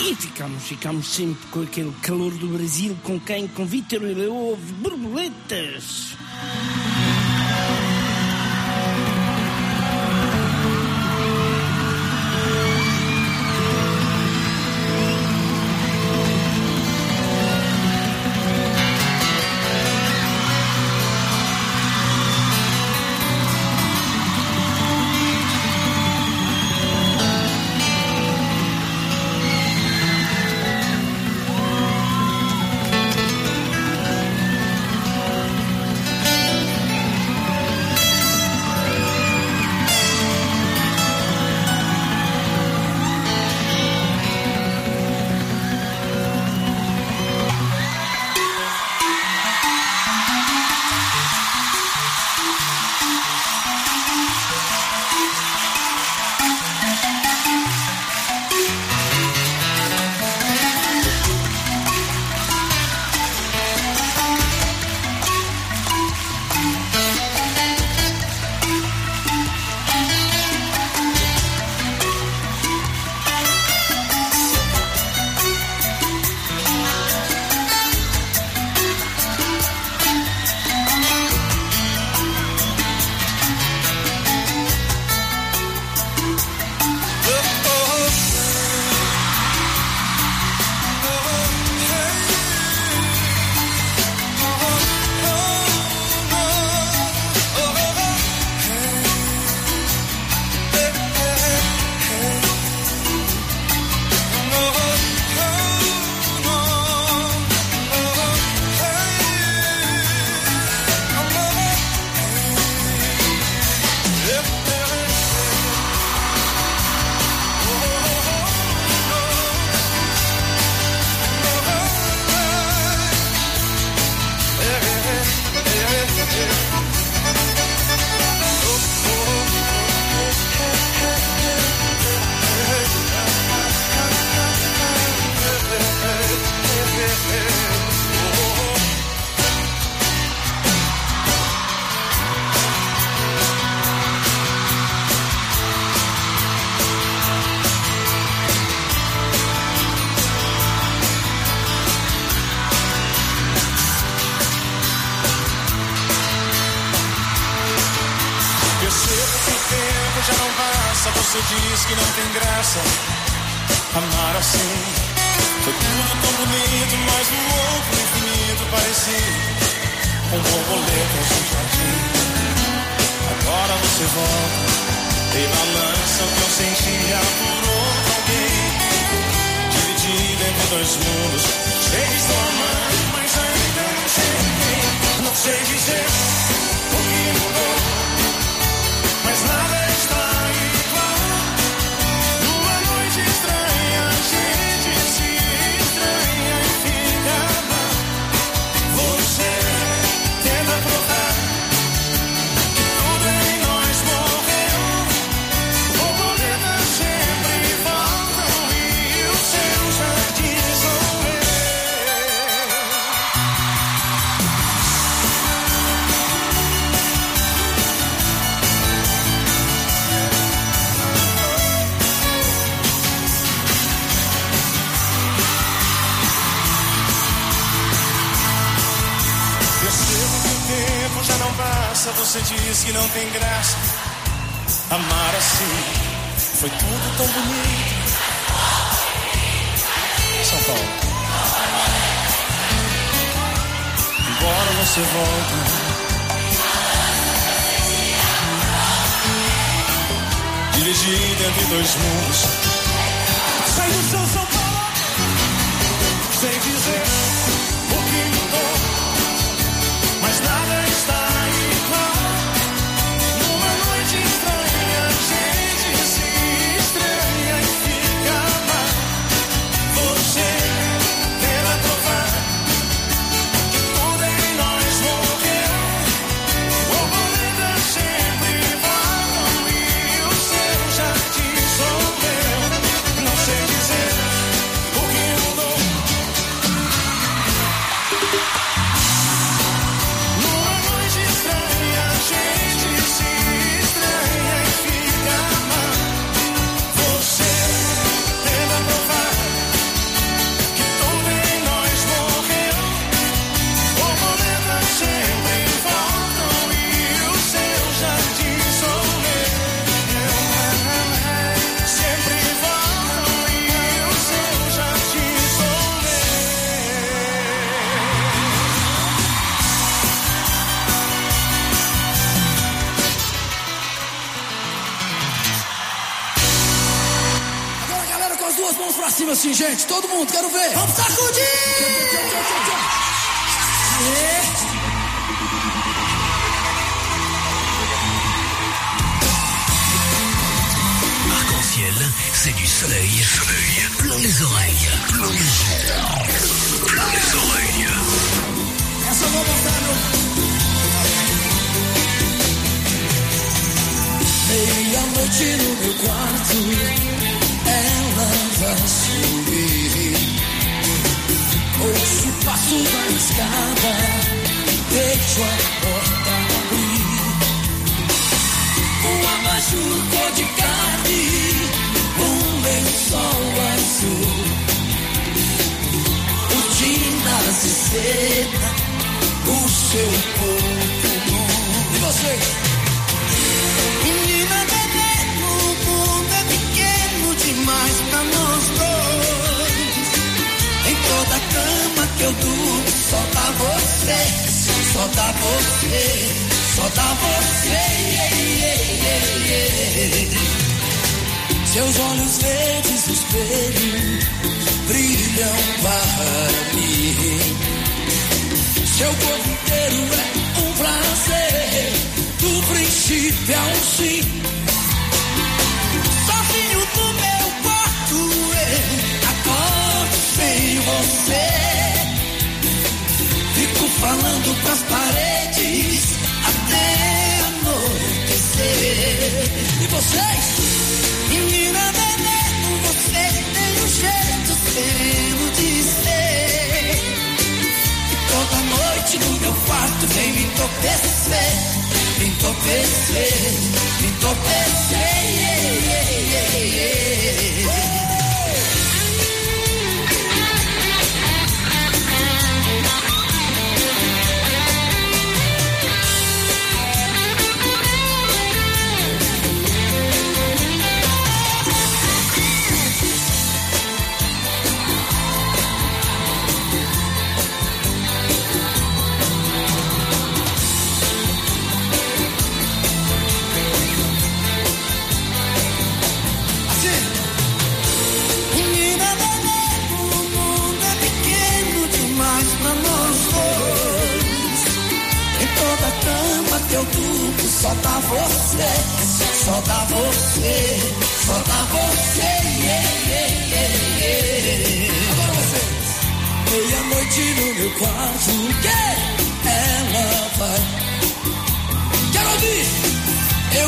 e ficamos, ficamos sempre com aquele calor do Brasil, com quem? Com Vítor e Leô, borboletas. graça, você diz que não tem graça. Amar assim foi tudo tão bonito, mas no outro infinito parecia um borboleta em jardim. Agora você volta e balança o que eu sentia por outro alguém. Dividido entre dois mundos, cheio de estou amando, mas ainda não cheguei, Não sei dizer o que mudou, mas nada é não tem graça amar assim. Foi tudo tão bonito. São Paulo. Embora você volte. Dirigir entre dois mundos.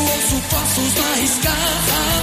ouço passos na escada.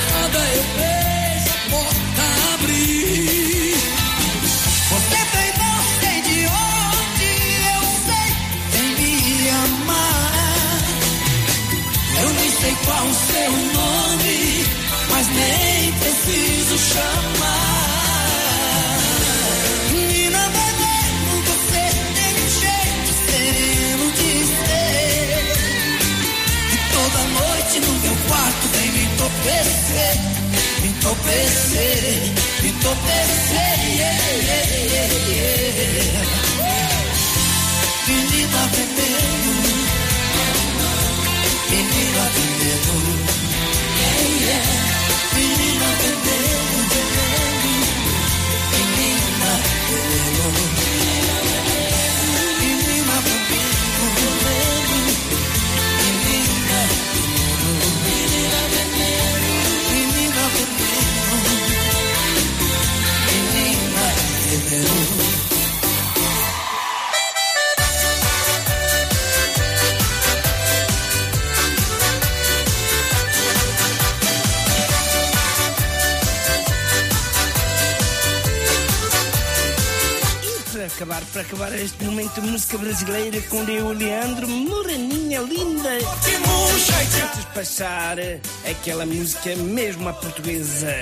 tropecei, me tropecei, me tropecei. Yeah, yeah, yeah. Menina tem medo, menina tem. Yeah, yeah. acabar, para acabar este momento música brasileira com eu, Leandro, moreninha linda. Antes de passar eh, aquela música mesmo à portuguesa.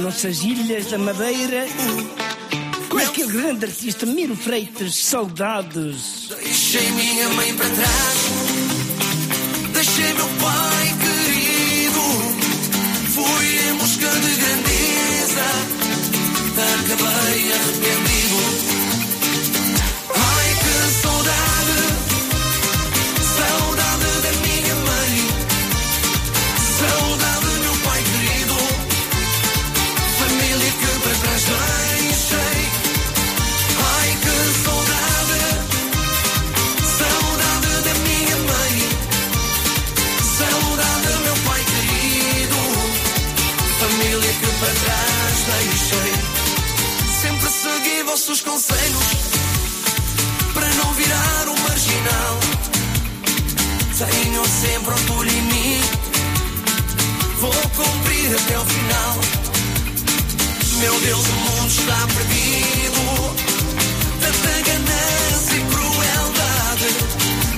nossas ilhas da Madeira. Com é aquele grande artista Miro Freitas, saudades. Deixei minha mãe para trás, deixei meu pai. Tenho sempre outro limite. Vou cumprir até o final. Meu Deus, o mundo está perdido. Tanta ganância e crueldade.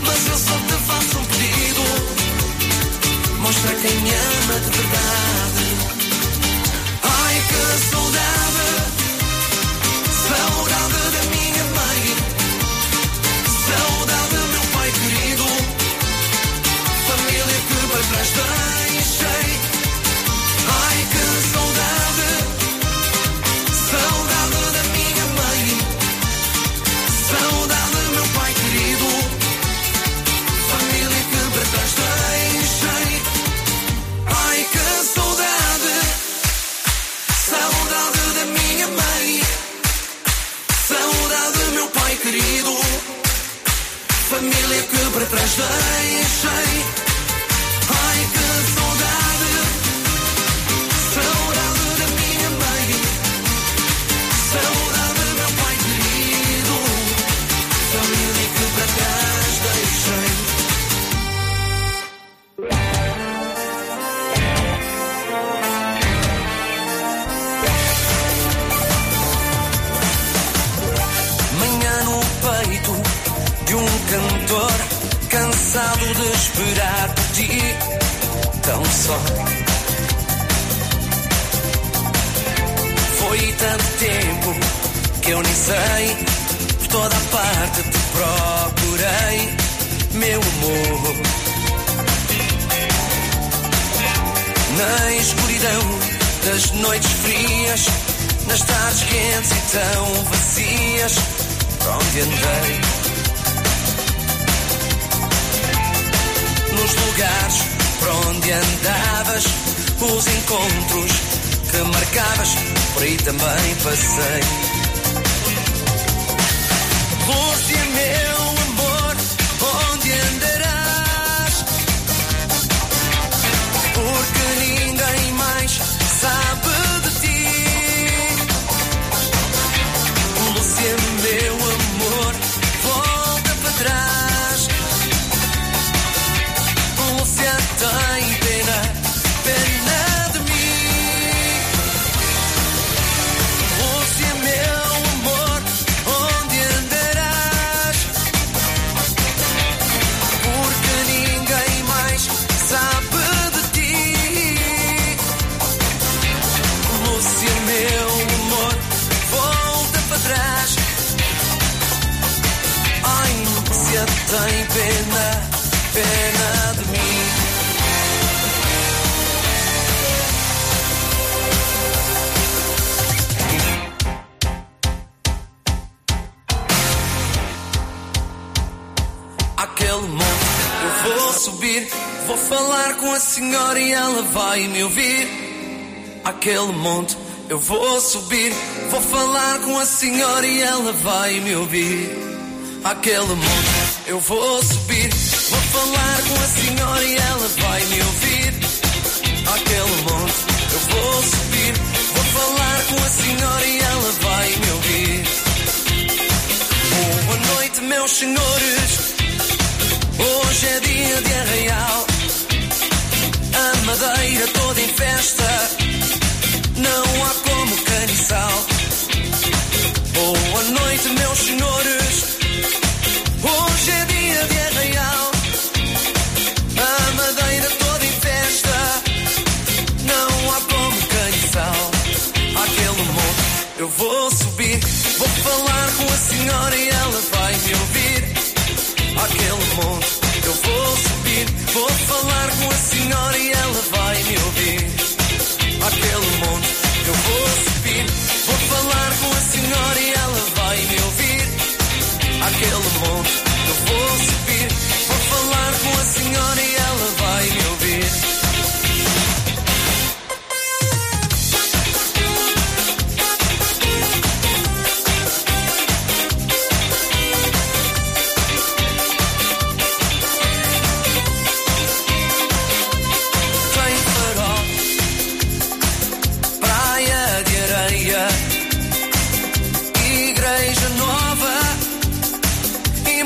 Mas eu só te faço um pedido. Mostra quem ama de verdade. Ai que saudade! Saudade de Mas deixei vai me ouvir. Aquele monte eu vou subir.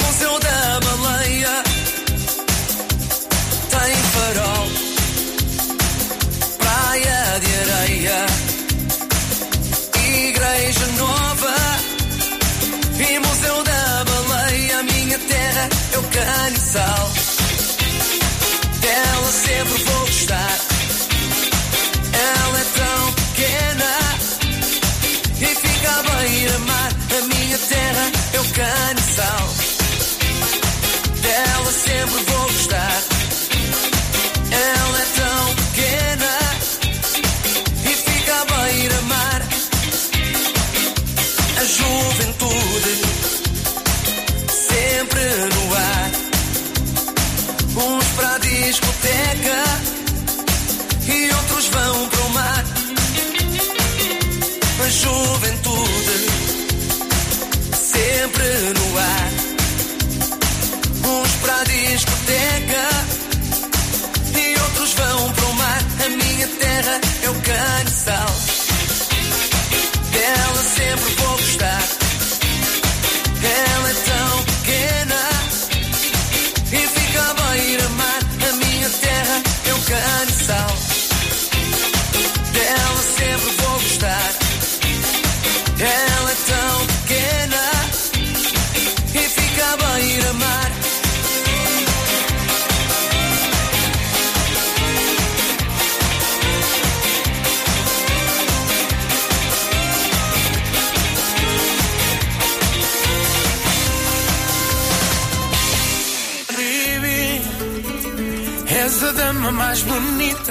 Museu da baleia. Tem farol, praia de areia, igreja nova e museu da baleia. Minha terra é o caniçal. Dela sempre vou gostar. Ela é tão pequena e fica à beira-mar. A minha terra é o caniçal. never go minha terra é o caniçal. Dela sempre vou gostar.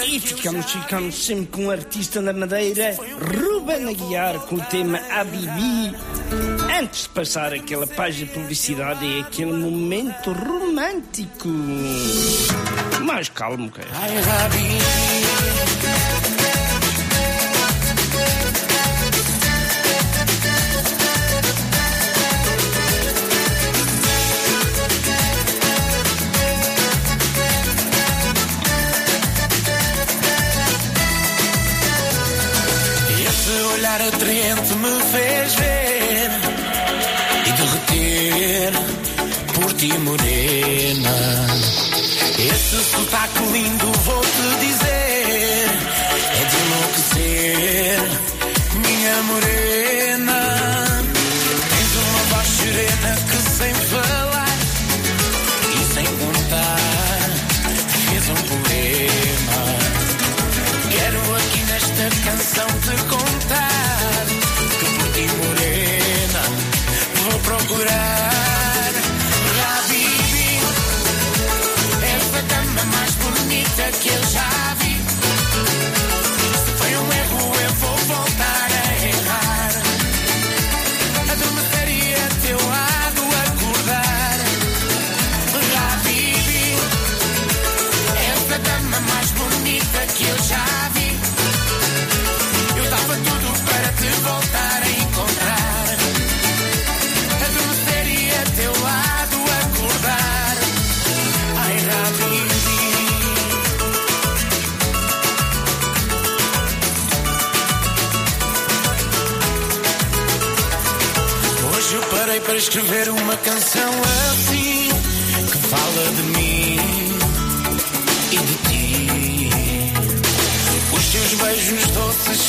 E ficamos, ficamos sempre com o artista da Madeira, Ruben Aguiar, com o tema Abibi. Antes de passar aquela página de publicidade, é aquele momento romântico. Mais calmo, cara. Ai, Rabi. de morena. Esse sotaque lindo vou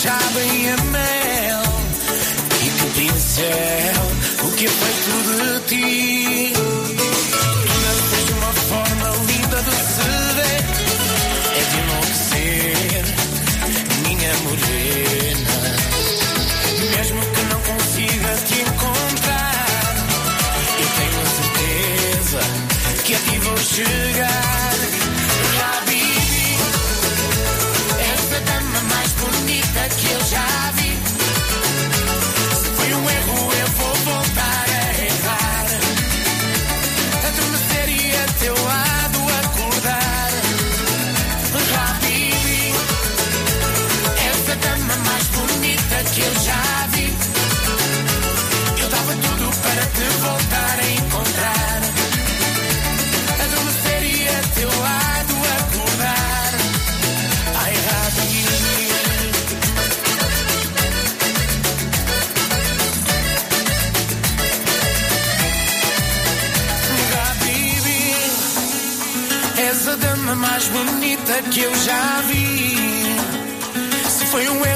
chave e a mel. E que pincel, o que é feito de ti. Que eu já vi. Se foi um erro,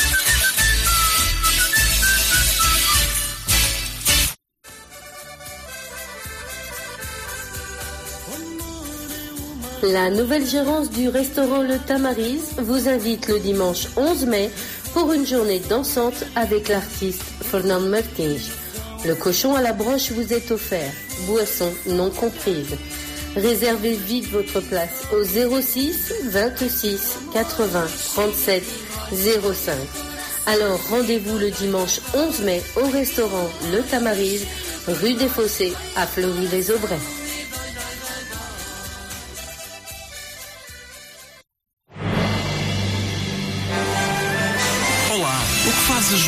La nouvelle gérance du restaurant Le Tamariz vous invite le dimanche 11 mai pour une journée dansante avec l'artiste Fernand Martins. Le cochon à la broche vous est offert, boisson non comprise. Réservez vite votre place au 06 26 80 37 05. Alors rendez-vous le dimanche 11 mai au restaurant Le Tamariz, rue des Fossés, à Fleury-les-Aubrais.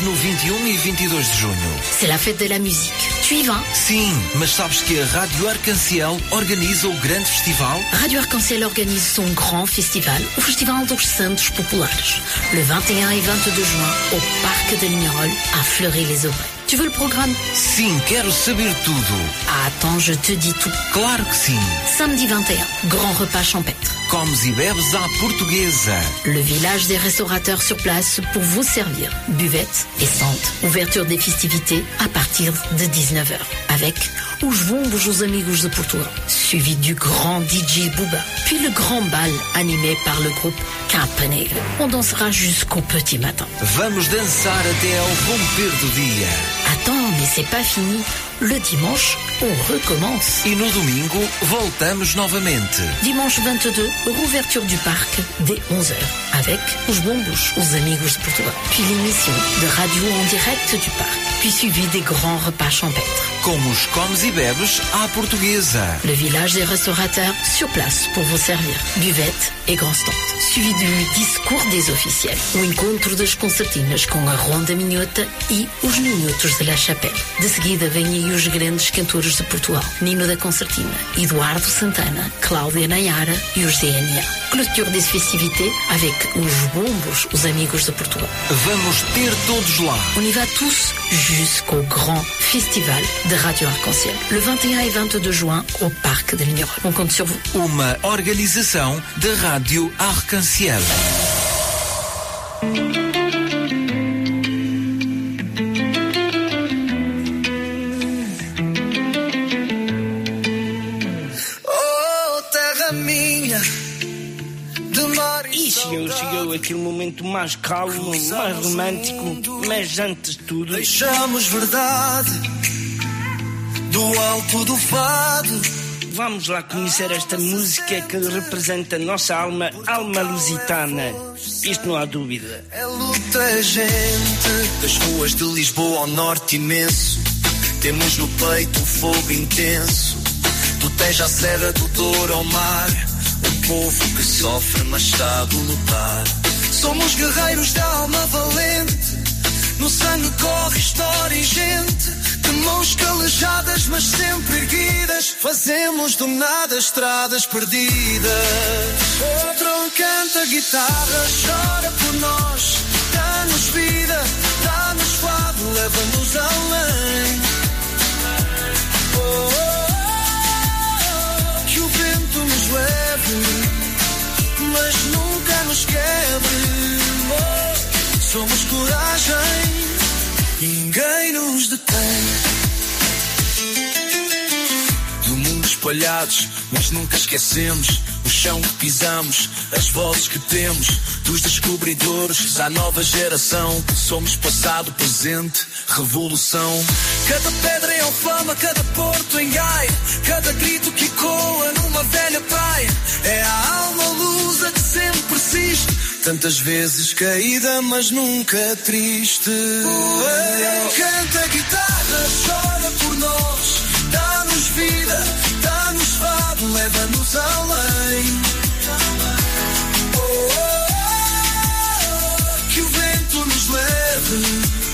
No 21 e 22 de junho? C'est la fête de la musique. Tu y vas Sim, mas sabes que a Rádio Arcanciel organiza o grande festival? Radio Arc-en-Ciel organise son grand festival, o Festival dos Santos Populares, le 21 et 22 juin au Parc de Lignerolles à Fleury-les-Aubrais. Tu veux le programme Sim, quero saber tudo. Ah, Attends, je te dis tout. Claro que sim. Samedi 21, grand repas champêtre. Comes e bebes à portuguesa. Le village des restaurateurs sur place pour vous servir. Buvette et centre. Ouverture des festivités à partir de 19h. Avec Os Bombos os Amigos de Portugal. Suivi du grand DJ Booba. Puis le grand bal animé par le groupe Campanegra. On dansera jusqu'au petit matin. Vamos dançar até ao romper do dia. Attends, mais c'est pas fini. Le dimanche, on recommence. E no domingo, voltamos novamente. Dimanche 22, rouverture du parc dès 11h avec Os Bombos, os Amigos de Portugal. Puis l'émission de radio en direct du parc. Puis suivi des grands repas champêtres. Como os comes e bebes à portuguesa. Le village des restaurateurs sur place pour vous servir. Buvette et grand stand. Suivi du discours des officiels. O encontro das concertinas com a Ronda Minhota e os Minutos de la Chapelle. De seguida vêm aí os grandes cantores de Portugal. Nino da Concertina, Eduardo Santana, Cláudia Nayara e os DNA. Clôture des festivités avec os Bombos, os Amigos de Portugal. Vamos ter todos lá. On y va tous jusqu'au grand festival de Radio Arc-en-Ciel. Le 21 et 22 juin au Parc de Lignerolles. On compte sur vous. Uma organização da Rádio Arcanciel. Aquele momento mais calmo, mais romântico, mas antes de tudo. Deixamos verdade do alto do fado. Vamos lá conhecer esta música que representa a nossa alma, alma lusitana. Isto não há dúvida. É luta, é gente. Das ruas de Lisboa ao norte imenso. Temos no peito o fogo intenso. Do Tejo à Serra do Douro ao mar. Um povo que sofre, mas sabe lutar. Somos guerreiros da alma valente. No sangue corre história e gente. De mãos calejadas, mas sempre erguidas. Fazemos do nada estradas perdidas. Outro canta guitarra, chora por nós. Dá-nos vida, dá-nos fado, leva-nos além. Oh, oh, oh, que o vento nos leve, mas nunca nos quebre. Somos coragem, ninguém nos detém. Do mundo espalhados, mas nunca esquecemos o chão que pisamos, as vozes que temos, dos descobridores à nova geração. Somos passado, presente, revolução. Cada pedra em alfama, cada porto em gai, cada grito que ecoa numa velha praia. É a alma Tantas vezes caída, mas nunca triste. Ele canta guitarra, chora por nós, dá-nos vida, dá-nos fado, leva-nos além. Oh, oh, oh, que o vento nos leve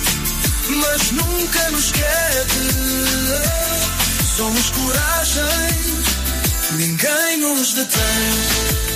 mas nunca nos quede. Somos coragem, ninguém nos detém.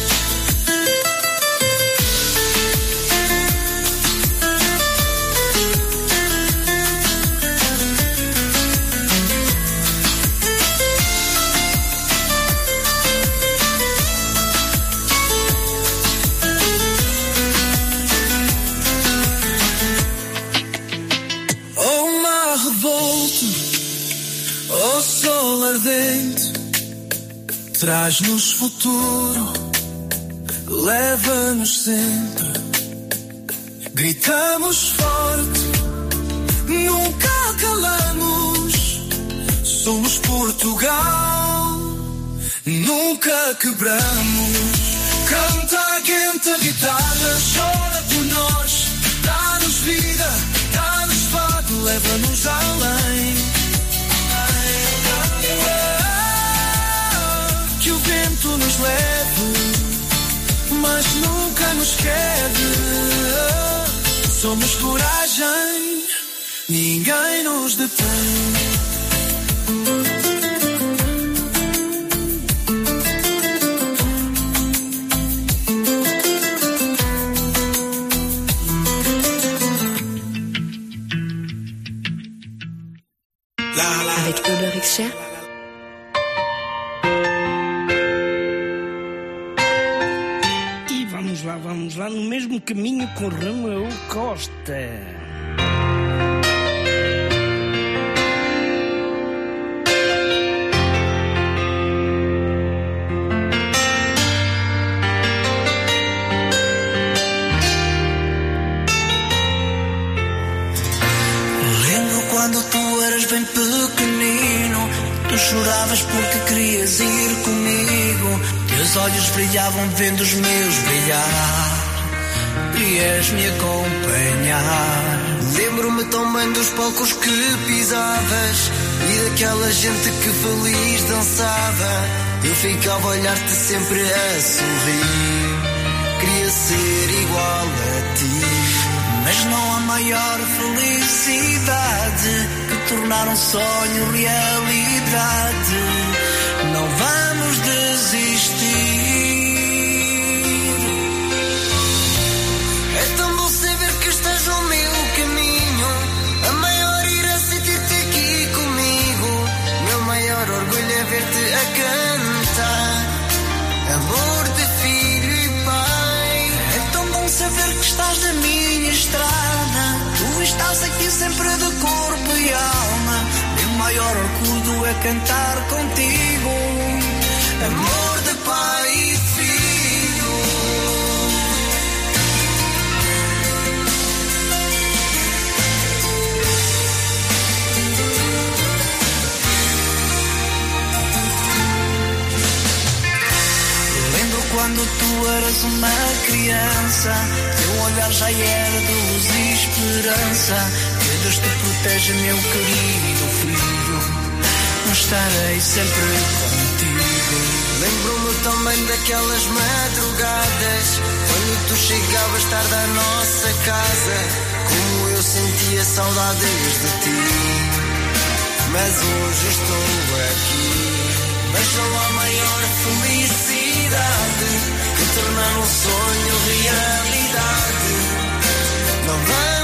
Traz-nos futuro, leva-nos sempre. Gritamos forte, nunca calamos, somos Portugal, nunca quebramos. Canta quente a guitarra, chora por nós, dá-nos vida, dá-nos fado, leva-nos além. Nos leve, mas nunca nos quede. Somos coragem, ninguém nos detém. Com Raul Costa. Palcos que pisavas e daquela gente que feliz dançava. Eu ficava a olhar-te sempre a sorrir. Queria ser igual a ti. Mas não há maior felicidade que tornar um sonho realidade. Não vamos desistir. Alma. Meu maior orgulho é cantar contigo. Amor de pai e filho. Lembro quando tu eras uma criança, teu olhar já era de luz e esperança. Deus te proteja, meu querido filho. Estarei sempre contigo. Lembro-me também daquelas madrugadas, quando tu chegavas tarde à nossa casa. Como eu sentia saudades de ti. Mas hoje estou aqui. Veja a maior felicidade que tornar um sonho realidade. Não vamos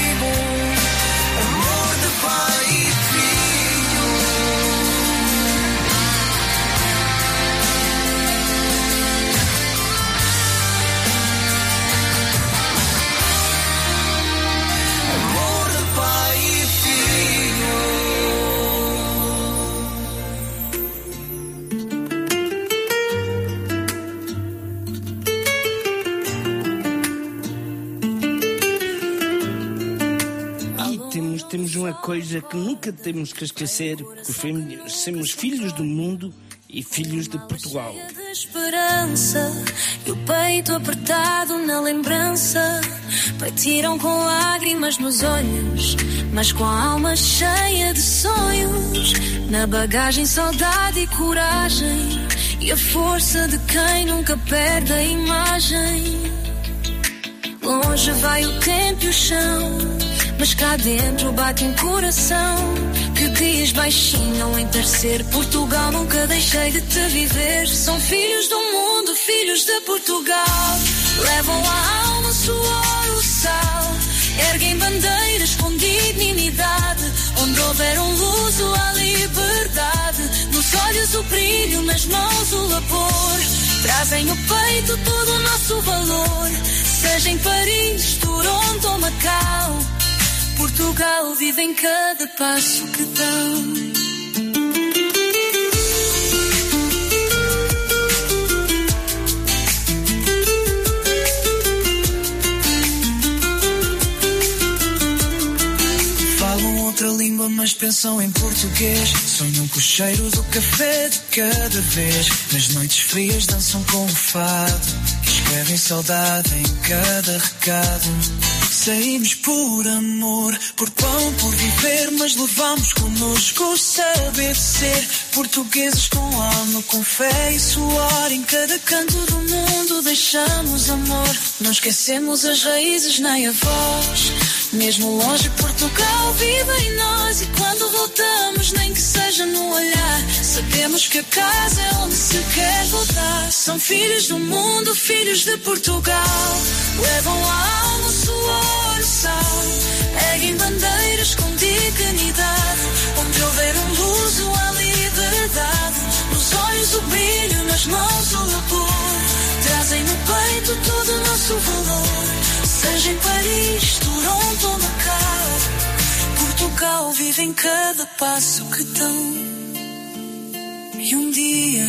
coisa que nunca temos que esquecer: que somos filhos do mundo e filhos de Portugal. de esperança e o peito apertado na lembrança. Partiram com lágrimas nos olhos, mas com a alma cheia de sonhos. Na bagagem, saudade e coragem. E a força de quem nunca perde a imagem. Longe vai o tempo e o chão, mas cá dentro bate um coração que diz baixinho ao entardecer: Portugal, nunca deixei de te viver. São filhos do mundo, filhos de Portugal. Levam a alma, o suor, o sal. Erguem bandeiras com dignidade. Onde houver um luso, a liberdade. Nos olhos o brilho, nas mãos o labor. Trazem no peito todo o nosso valor. Seja em Paris, Toronto ou Macau. Portugal vive em cada passo que. Falam outra língua, mas pensam em português. Sonham com o cheiro do café de cada vez. Nas noites frias dançam com o fado. Escrevem saudade em cada recado. Saímos por amor, por pão, por viver, mas levamos connosco o saber ser. Portugueses com alma, com fé e suor. Em cada canto do mundo deixamos amor. Não esquecemos as raízes nem a voz. Mesmo longe, Portugal vive em nós. E quando voltamos, nem que seja no olhar, sabemos que a casa é onde se quer voltar. São filhos do mundo, filhos de Portugal. Levam a alma, suor, o sal. Erguem bandeiras com dignidade. Onde houver um luso, a liberdade. Nos olhos, o brilho, nas mãos, o labor. Trazem no peito todo o nosso valor. Seja em Paris, Toronto ou Macau. Portugal vive em cada passo que dão. E um dia,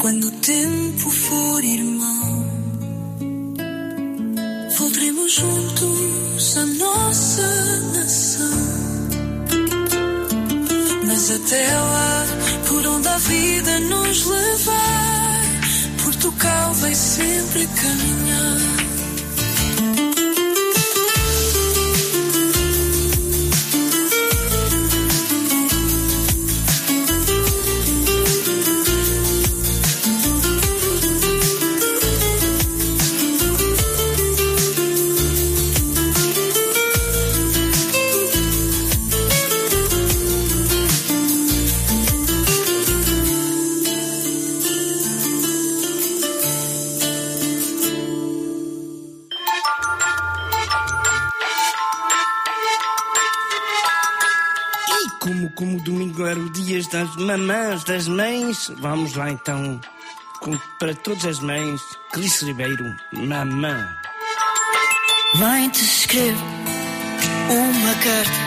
quando o tempo for irmão, voltaremos juntos à nossa nação. Mas até lá, por onde a vida nos levar, Portugal vai sempre caminhar. Era o dia das mamãs, das mães, vamos lá então, com- para todas as mães, Cris Ribeiro, mamã. Mãe, te escrevo uma carta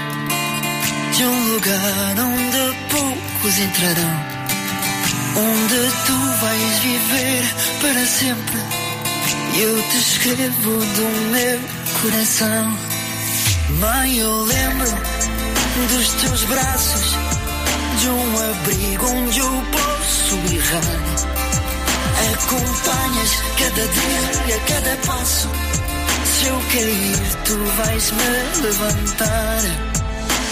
de um lugar onde poucos entrarão, onde tu vais viver para sempre. Eu te escrevo do meu coração. Mãe, eu lembro dos teus braços, de um abrigo onde eu posso errar. Acompanhas cada dia, cada passo. Se eu cair, tu vais me levantar.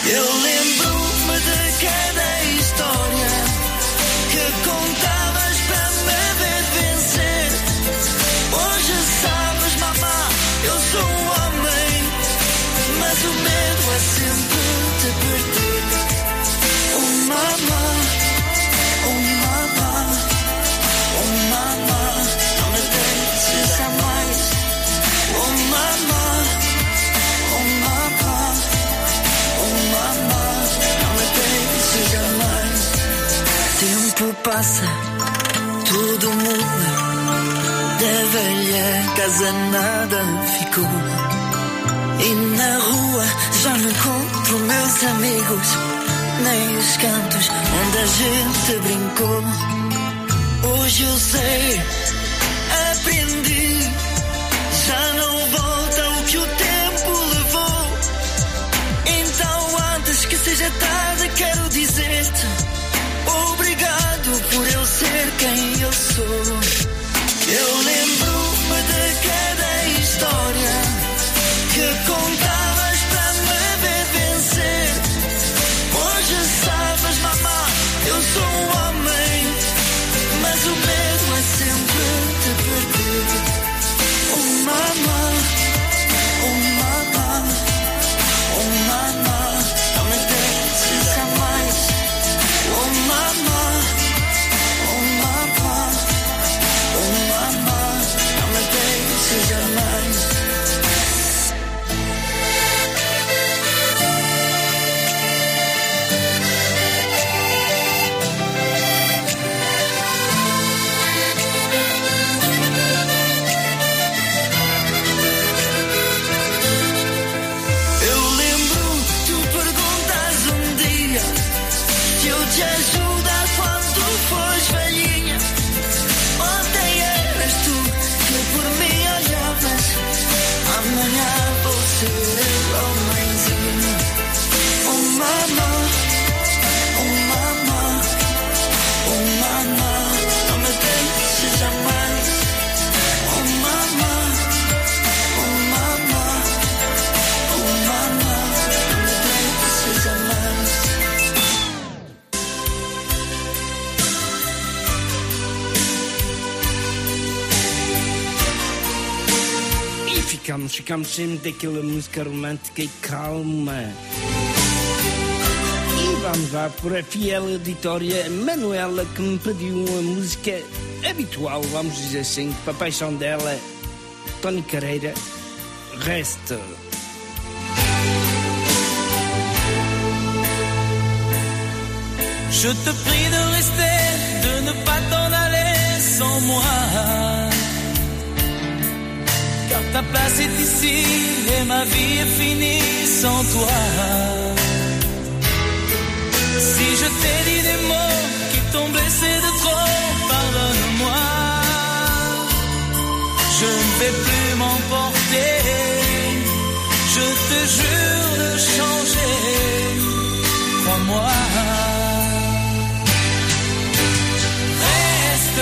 Eu lembro-me de cada história que contavas para me ver vencer. Hoje sabes, mamá, eu sou um homem, mas o medo é sempre passa, tudo muda. Da velha casa nada ficou. E na rua já não encontro meus amigos, nem os cantos onde a gente brincou. Hoje eu sei, aprendi, já não volta o que o tempo levou. Então, antes que seja tarde, quero dizer-te obrigado por eu ser quem eu sou. Eu lembro-me de cada história que contavas Oh, mamá, ficamos, ficamos sempre daquela música romântica e calma. E vamos lá por a fiel editória Manuela que me pediu uma música habitual, vamos dizer assim, para a paixão dela, Tony Careira, Resta. Je te prie de rester, de ne pas t'en aller sans moi. Ta place est ici et ma vie est finie sans toi. Si je t'ai dit des mots qui t'ont blessé de trop, pardonne-moi. Je ne vais plus m'emporter. Je te jure de changer. Crois-moi. Reste,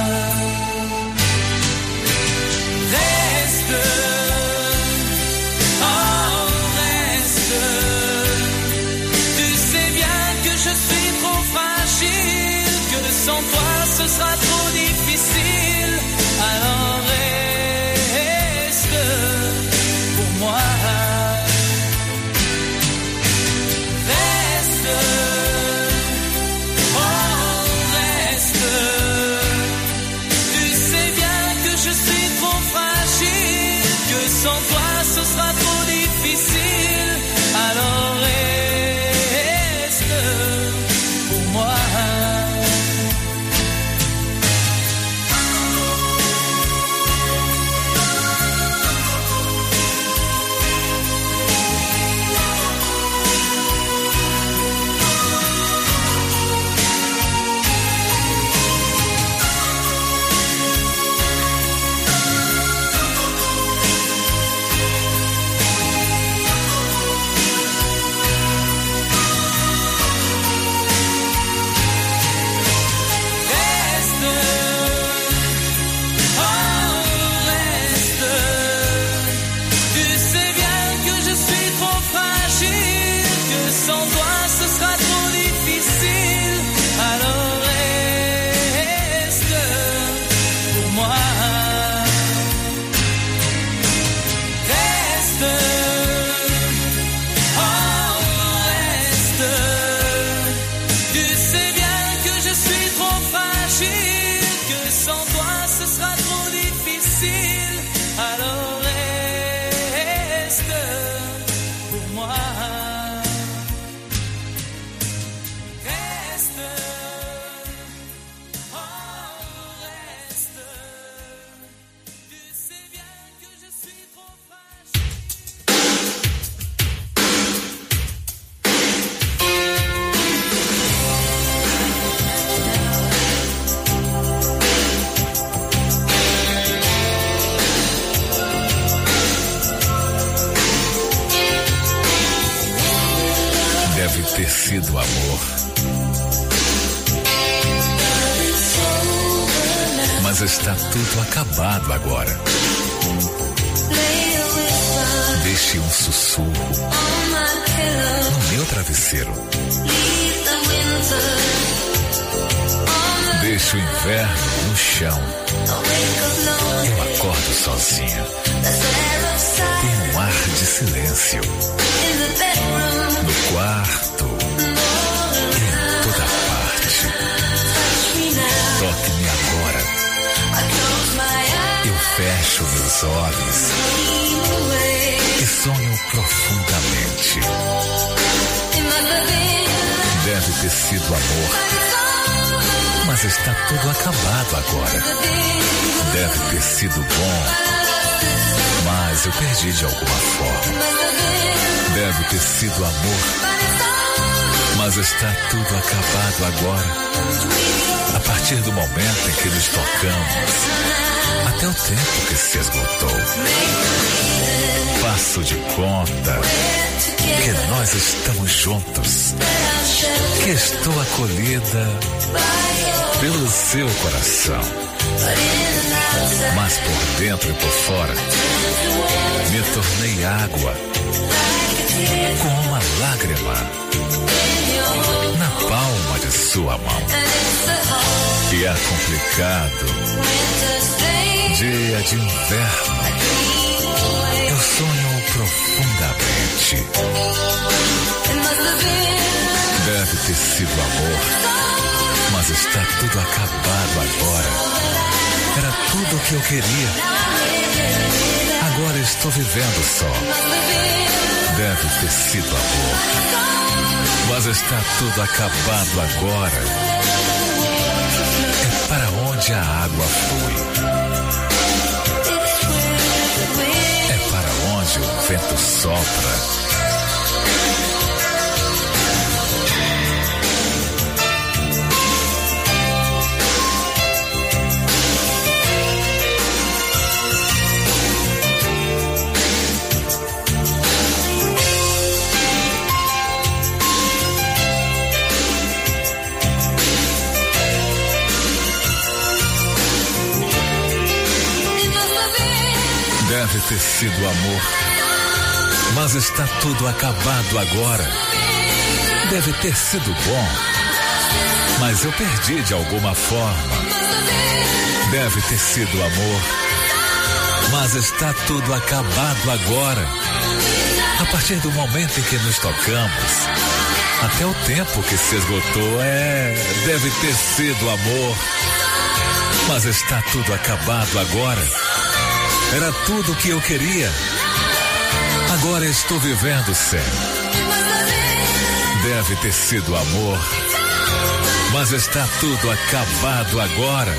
Acabado agora. Deixe um sussurro no meu travesseiro. Deixe o inverno no chão. Eu acordo sozinha. Tem um ar de silêncio. No quarto. Fecho meus olhos e sonho profundamente. Deve ter sido amor, mas está tudo acabado agora. Deve ter sido bom, mas eu perdi de alguma forma. Deve ter sido amor, mas está tudo acabado agora. A partir do momento em que nos tocamos, até o tempo que se esgotou. Faço de conta que nós estamos juntos, que estou acolhida pelo seu coração. Mas por dentro e por fora, me tornei água, com uma lágrima na palma de sua mão. E é complicado, dia de inverno, eu sonho profundamente. Deve ter sido amor, mas está tudo acabado agora. Era tudo o que eu queria. Agora estou vivendo só. Deve ter sido amor, mas está tudo acabado agora. É para onde a água flui. É para onde o vento sopra. Deve ter sido amor, mas está tudo acabado agora. Deve ter sido bom, mas eu perdi de alguma forma. Deve ter sido amor, mas está tudo acabado agora. A partir do momento em que nos tocamos, até o tempo que se esgotou, é. Deve ter sido amor, mas está tudo acabado agora. Era tudo o que eu queria. Agora estou vivendo sem. Deve ter sido amor, mas está tudo acabado agora.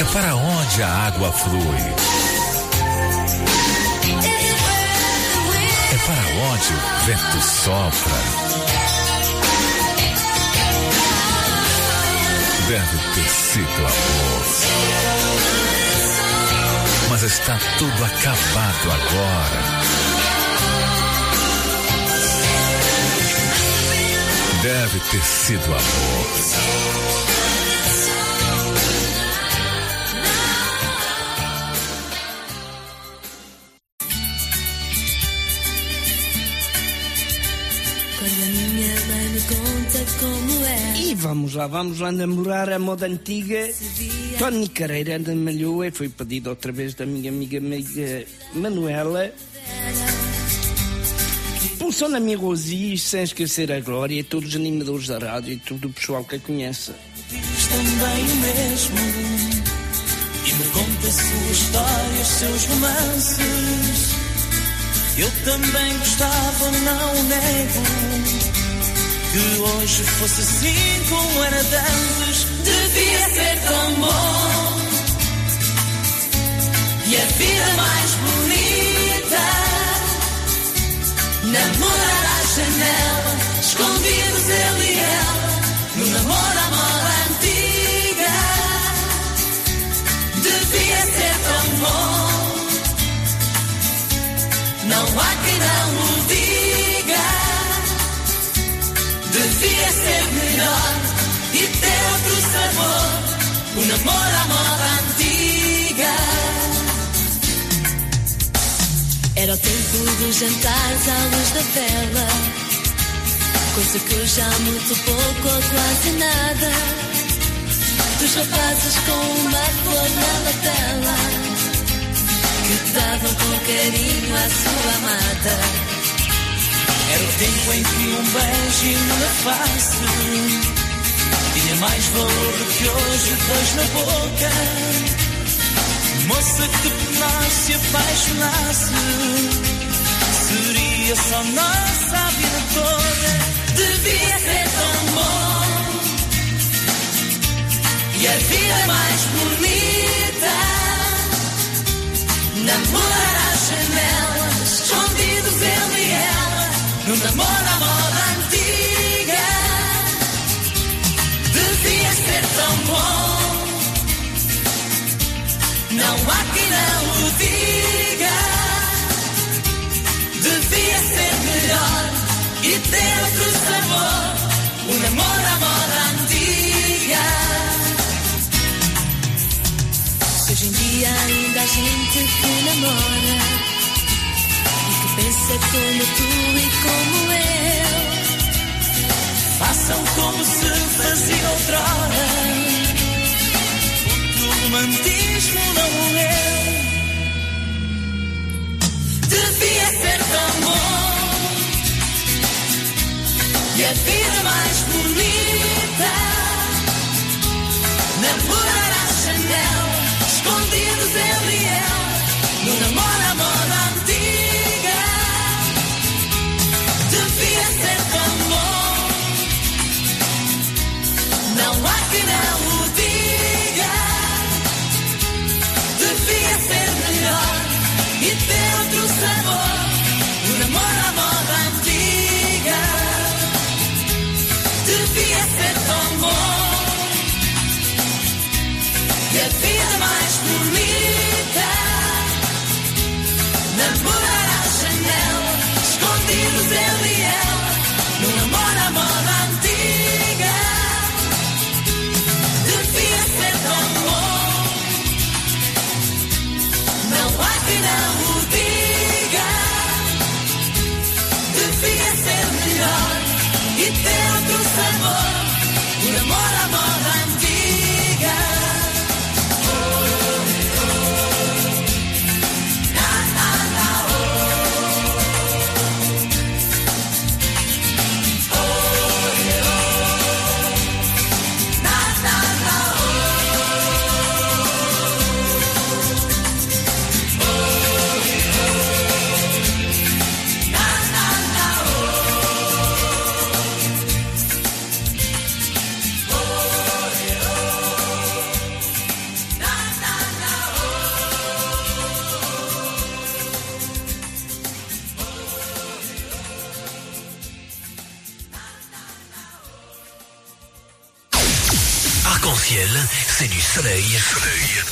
É para onde a água flui. É para onde o vento sopra. Deve ter sido amor mas está tudo acabado agora. Deve ter sido amor. Quando a minha mãe me conta como é. E vamos lá, vamos lá namorar a moda antiga. Tony Carreira de Malhoa e foi pedido outra vez da minha amiga, amiga Manuela. Pulsou na minha Rosi, sem esquecer a Glória, e todos os animadores da rádio e todo o pessoal que a conhece. Diz também o mesmo. E me conta a sua história, os seus romances. Eu também gostava, não nego. Que hoje fosse assim como era antes. Devia ser tão bom. E a vida mais bonita. Namorar à janela, escondidos ele e ela. No namoro à moda antiga. Devia ser tão bom. Não há quem não o diga. Devia ser Um amor à moda antiga. Era o tempo dos jantares à luz da vela. Coisa que eu já muito pouco ou quase nada. Dos rapazes com uma flor na lapela. Que davam com carinho à sua amada. Era o tempo em que um beijo na face tinha mais valor do que hoje dois na boca. Moça que penasse apaixonasse, seria só nossa a vida toda. Devia ser tão bom. E a vida mais bonita. Namorar às janelas, escondidos ele e ela. Num namoro à Não há quem não o diga. Devia ser melhor e ter outro sabor. Um namoro à moda antiga. Se hoje em dia ainda a gente que namora e que pensa como tu e como eu. Façam como se fazia outrora. Romantismo não morreu. Devia ser tão bom e a vida mais bonita. Namorar à janela, escondidos ele e devia ser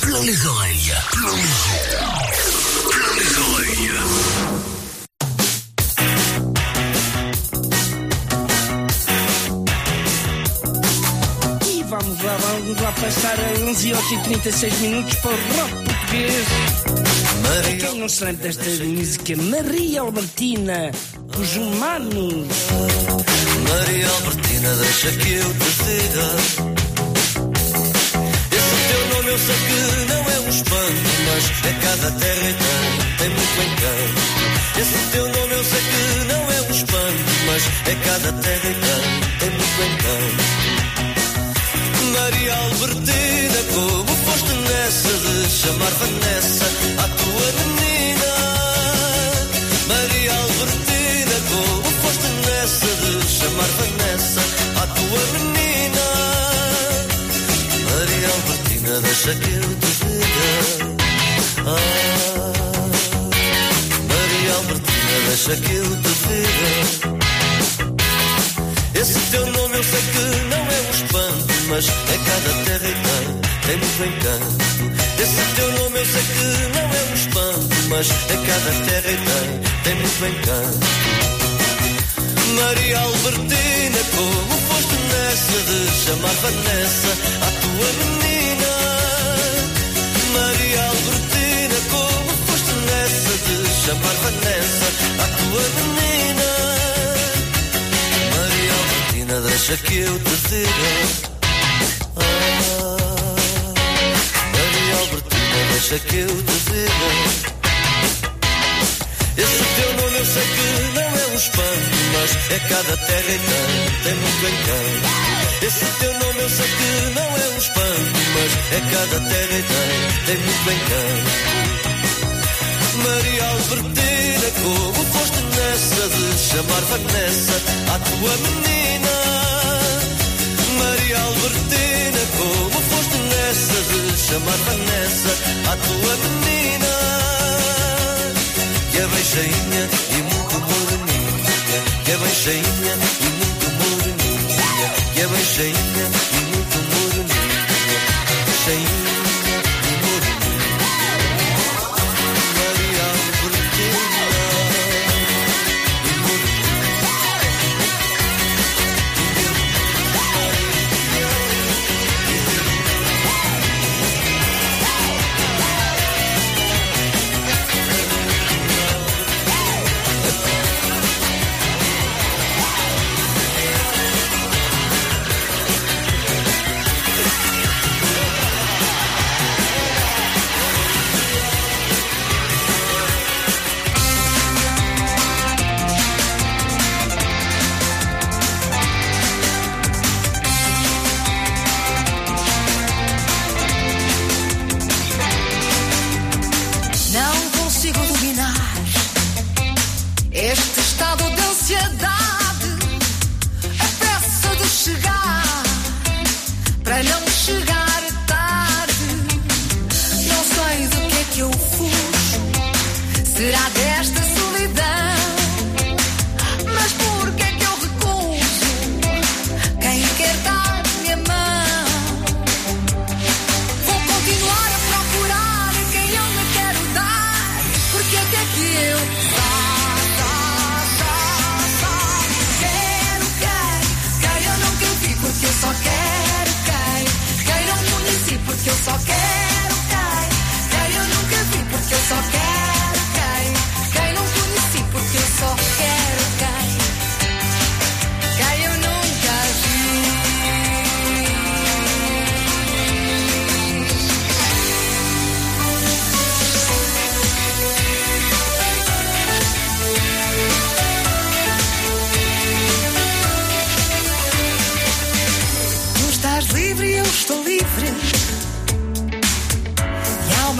plein les oreilles. E vamos lá, vamos lá passar a 11 horas e 36 minutos para o rock português. Para quem não se lembra desta música, Maria Albertina, os humanos. Maria Albertina, deixa que eu te diga. Eu sei que não é um espanto, mas é cada terra e tem, muito encanto. Esse teu nome eu sei que não é um espanto, mas é cada terra e tem, tem muito encanto. Maria Albertina, como foste nessa de chamar Vanessa a tua menina? Maria Albertina, como foste nessa de chamar Vanessa a tua menina? Deixa que eu te diga. Ah, Maria Albertina, deixa que eu te diga. Esse teu nome eu sei que não é um espanto, mas é cada terra e tem, tem muito encanto. Esse teu nome eu sei que não é um espanto, mas é cada terra e tem, tem muito encanto. Maria Albertina, como foste nessa de chamar Vanessa a tua menina? Maria Albertina, como foste nessa de chamar Vanessa a tua menina? Maria Albertina, deixa que eu te diga. Ah, Maria Albertina, deixa que eu te diga. Esse teu nome eu sei que não é um espanto, mas é cada terra e tem, tem um encanto. Esse teu nome eu sei que não é um espanto, mas é cada terra e tem, tem é muito encanto. Maria Albertina, como foste nessa de chamar Vanessa à tua menina? Maria Albertina, como foste nessa de chamar Vanessa à tua menina? Que é bem cheinha e muito moreninha, que é bem cheinha e muito que é bem cheinha e muito moreninha. Cheinha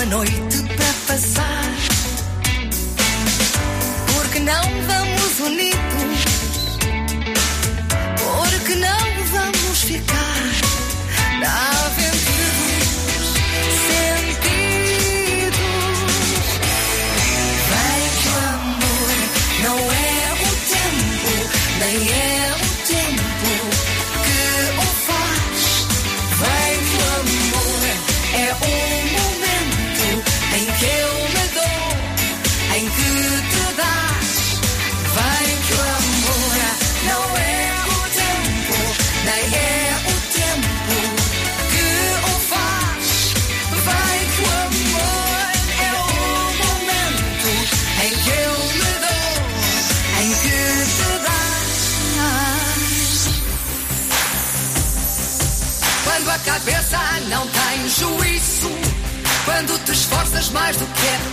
No y gostas mais do que é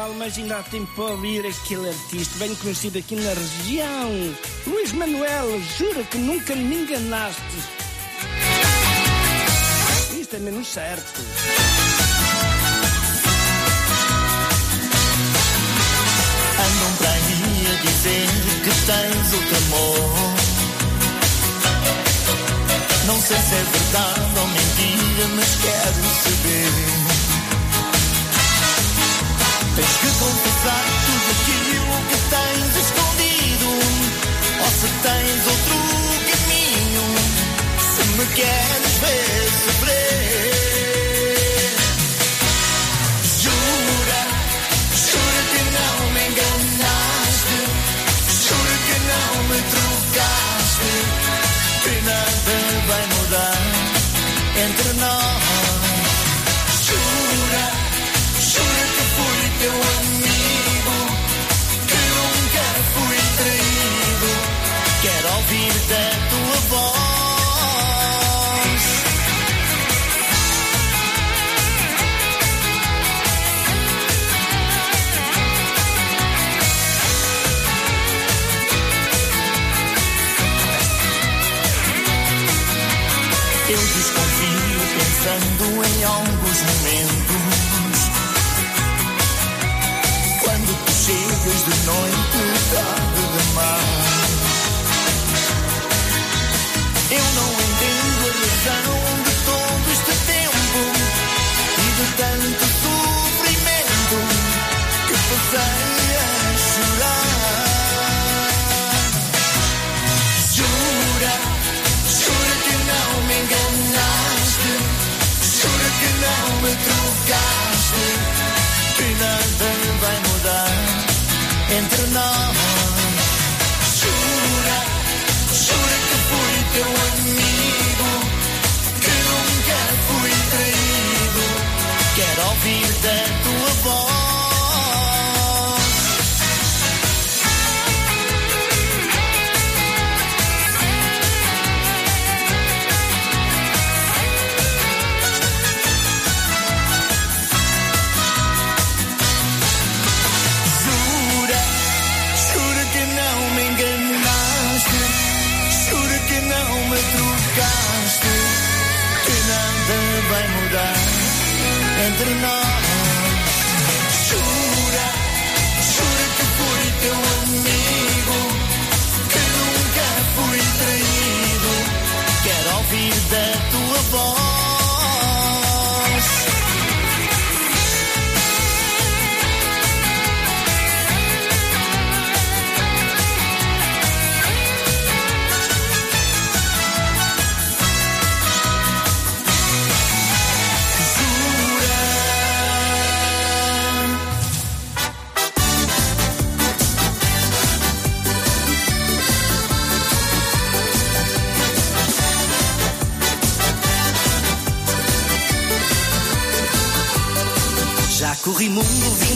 final, mas ainda há tempo para ouvir aquele artista bem conhecido aqui na região. Luís Manuel, jura que nunca me enganaste. Isto é menos certo. Andam para a dizer que tens outro amor. Não sei se é verdade ou mentira, mas quero saber. Confessar tudo aquilo que tens escondido. Ou se tens outro caminho, se me queres ver sofrer.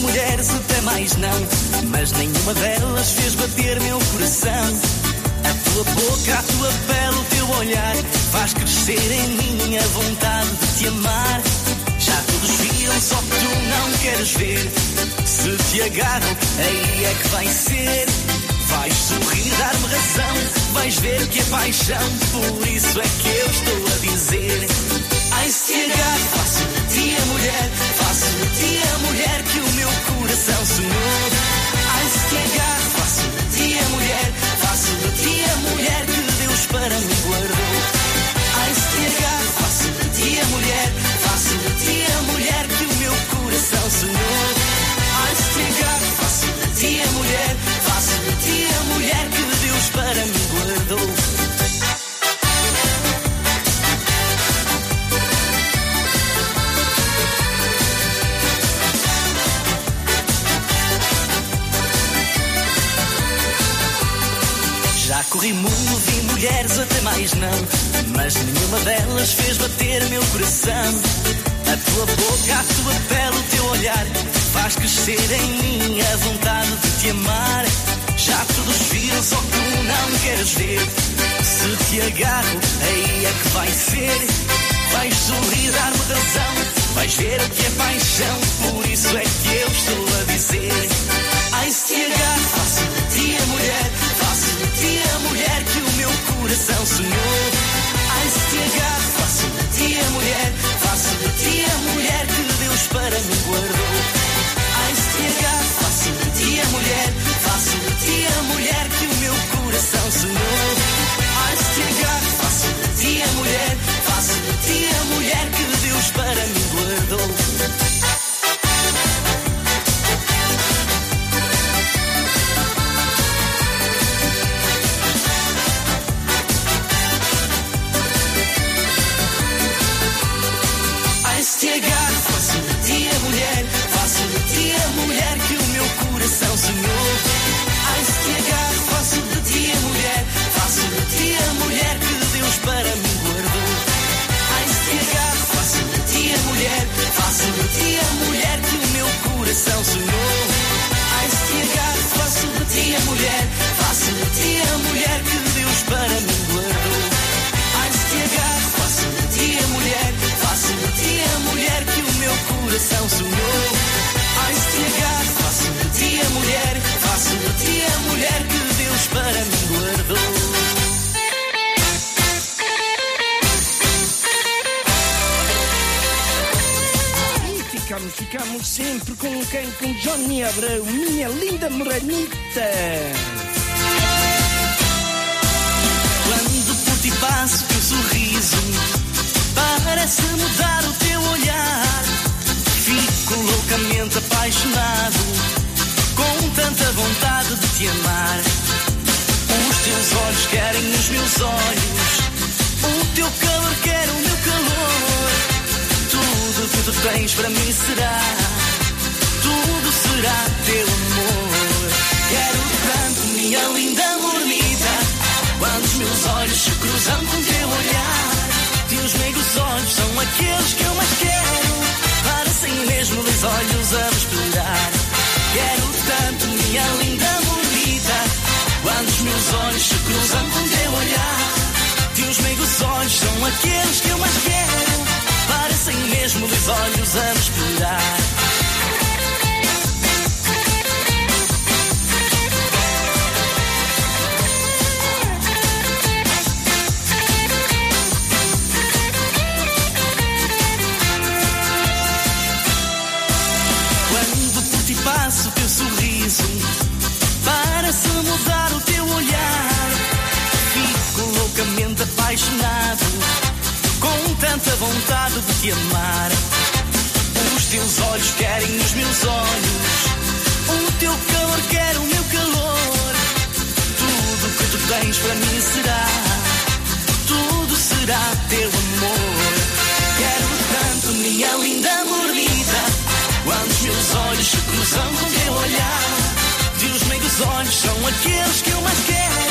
Mulheres até mais não, mas nenhuma delas fez bater meu coração. A tua boca, a tua pele, o teu olhar faz crescer em mim a vontade de te amar. Já todos viram, só que tu não queres ver. Se te agarro, aí é que vai ser. Vais sorrir, dar-me razão, vais ver que é paixão, por isso é que eu estou a dizer. Ai, se te agarro, faço de a mulher, faço de a mulher que o coração sonhou. Mulheres até mais não, mas nenhuma delas fez bater meu coração. A tua boca, a tua pele, o teu olhar faz crescer em mim a vontade de te amar. Já todos viram, só tu não queres ver. Se te agarro, aí é que vai ser. Vais sorrir, dar-me razão. Vais ver o que é paixão. Por isso é que eu estou a dizer. Ai, se te agarro, faço de ti a mulher. Faço de ti a mulher que coração sonhou. Ai, se te agarro, faço de ti a mulher. Faço de ti a mulher que Deus para mim guardou. Ai, se te agarro, faço de ti a mulher. Faço de ti a mulher que o meu coração sonhou. Ai, se te agarro, faço de ti a mulher. Faço de ti a mulher que Deus para mim ficamos, sempre com quem? Com Johnny Abreu, minha linda moranita. Quando por ti passo teu sorriso Parece mudar o teu olhar Fico loucamente apaixonado Com tanta vontade de te amar Os teus olhos querem os meus olhos O teu calor quer o meu calor Tudo que tu tens para mim será. Tudo será teu amor. Quero tanto, minha linda mornita. Quando os meus olhos se cruzam com teu olhar. Teus meigos olhos são aqueles que eu mais quero. Parecem mesmo dois olhos a explorar Quero tanto, minha linda bonita Quando os meus olhos se cruzam com teu olhar. Teus meigos olhos são aqueles que eu mais quero Parecem mesmo dois olhos a explorar Quando por ti passo teu sorriso Parece mudar o teu olhar Fico loucamente apaixonado de te amar. Os teus olhos querem os meus olhos. O teu calor quer o meu calor. Tudo que tu tens para mim será. Tudo será teu amor. Quero tanto, minha linda mornita quando os meus olhos se cruzam com teu olhar. Teus meigos olhos são aqueles que eu mais quero.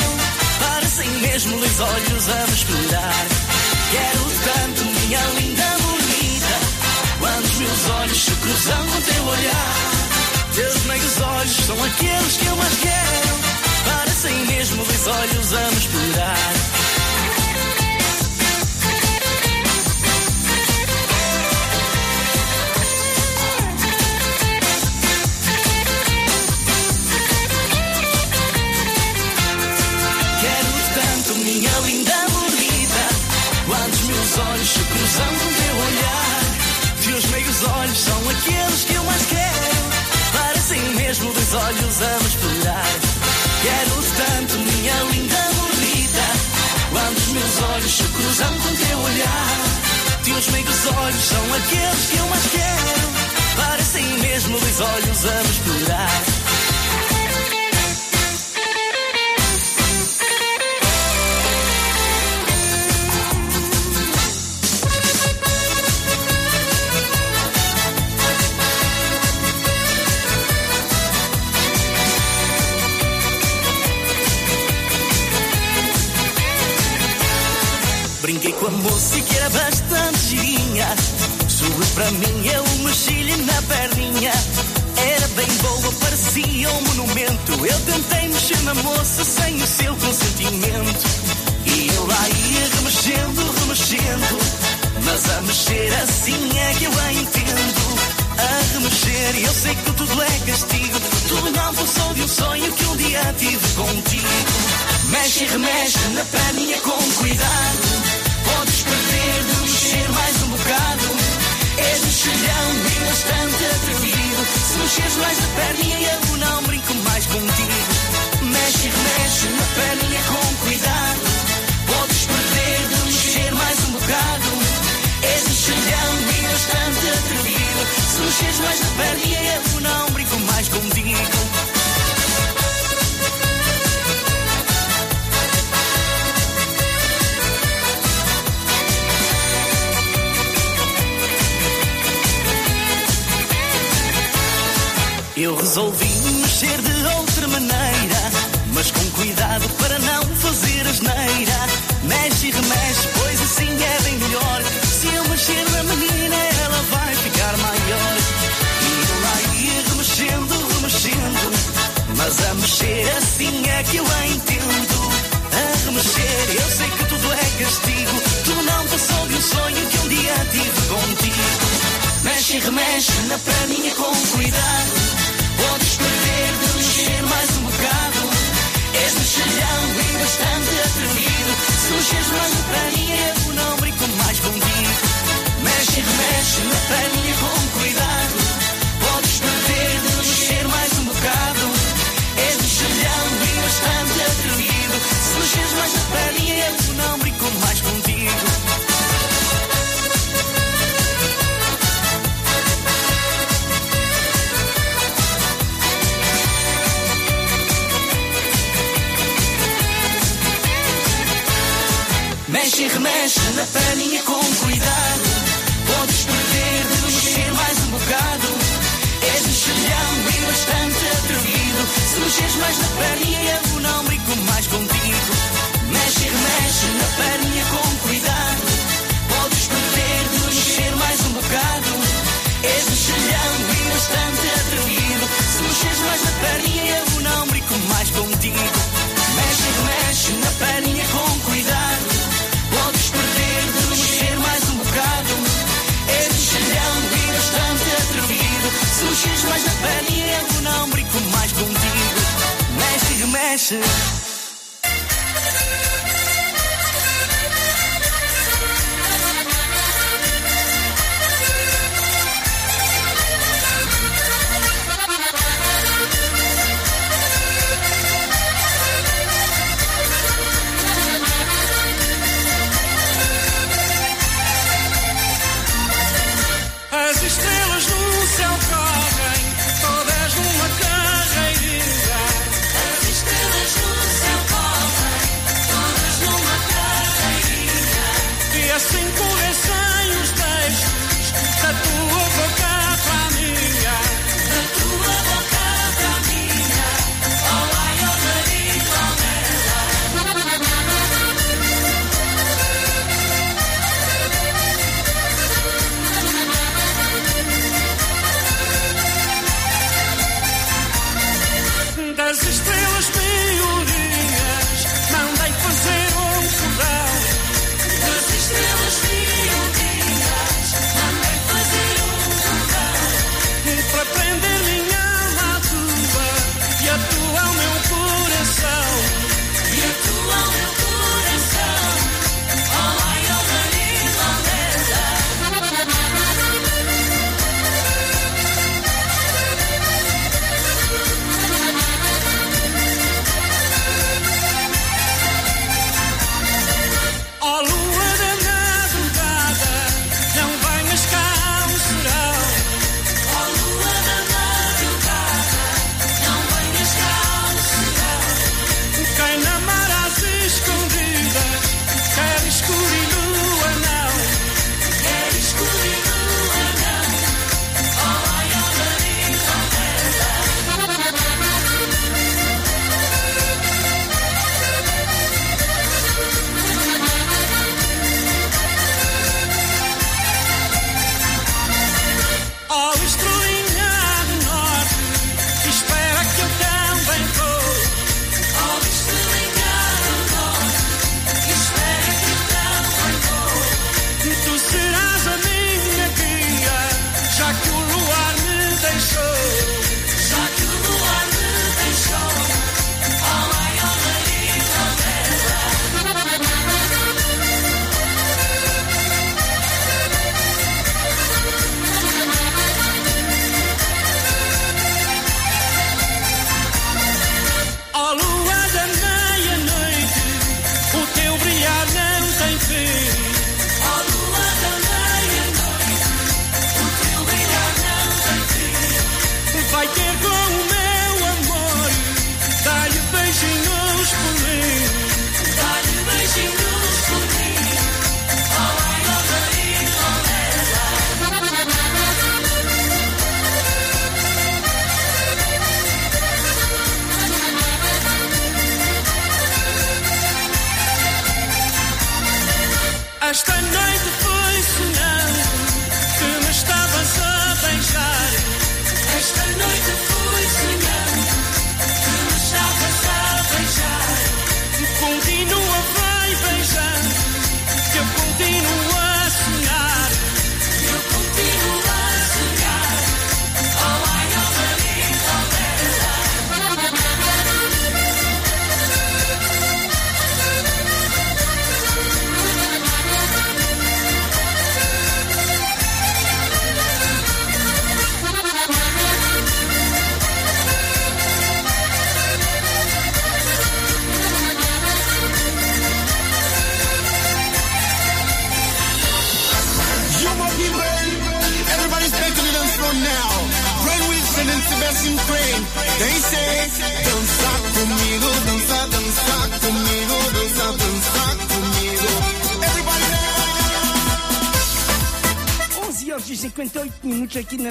Parecem mesmo dois olhos a me explorar Quero tanto, minha linda se cruzam com teu olhar. Teus meigos olhos são aqueles que eu mais quero. Parecem mesmo dois olhos a explorar Quero tanto, minha linda bonita. Quando os meus olhos se cruzam olhos são aqueles que eu mais quero. Parecem mesmo dois olhos a me Mexe e remexe na perninha com cuidado. Podes perder de mexer mais um bocado. És mexilhão e bastante atrevido. Se mexeres mais a perninha, eu não brinco mais contigo. Mexe e remexe na perninha com cuidado. Podes perder de mexer mais um bocado. És mexilhão e bastante atrevido. Se mexeres mais a perninha, resolvi mexer de outra maneira, mas com cuidado para não fazer asneira. Mexe e remexe, pois assim é bem melhor. Se eu mexer na menina, ela vai ficar maior. E eu lá ia remexendo, remexendo, mas a mexer assim é que eu a entendo. A remexer, eu sei que tudo é castigo. Tu não passou de um sonho que um dia tive contigo. Mexe e remexe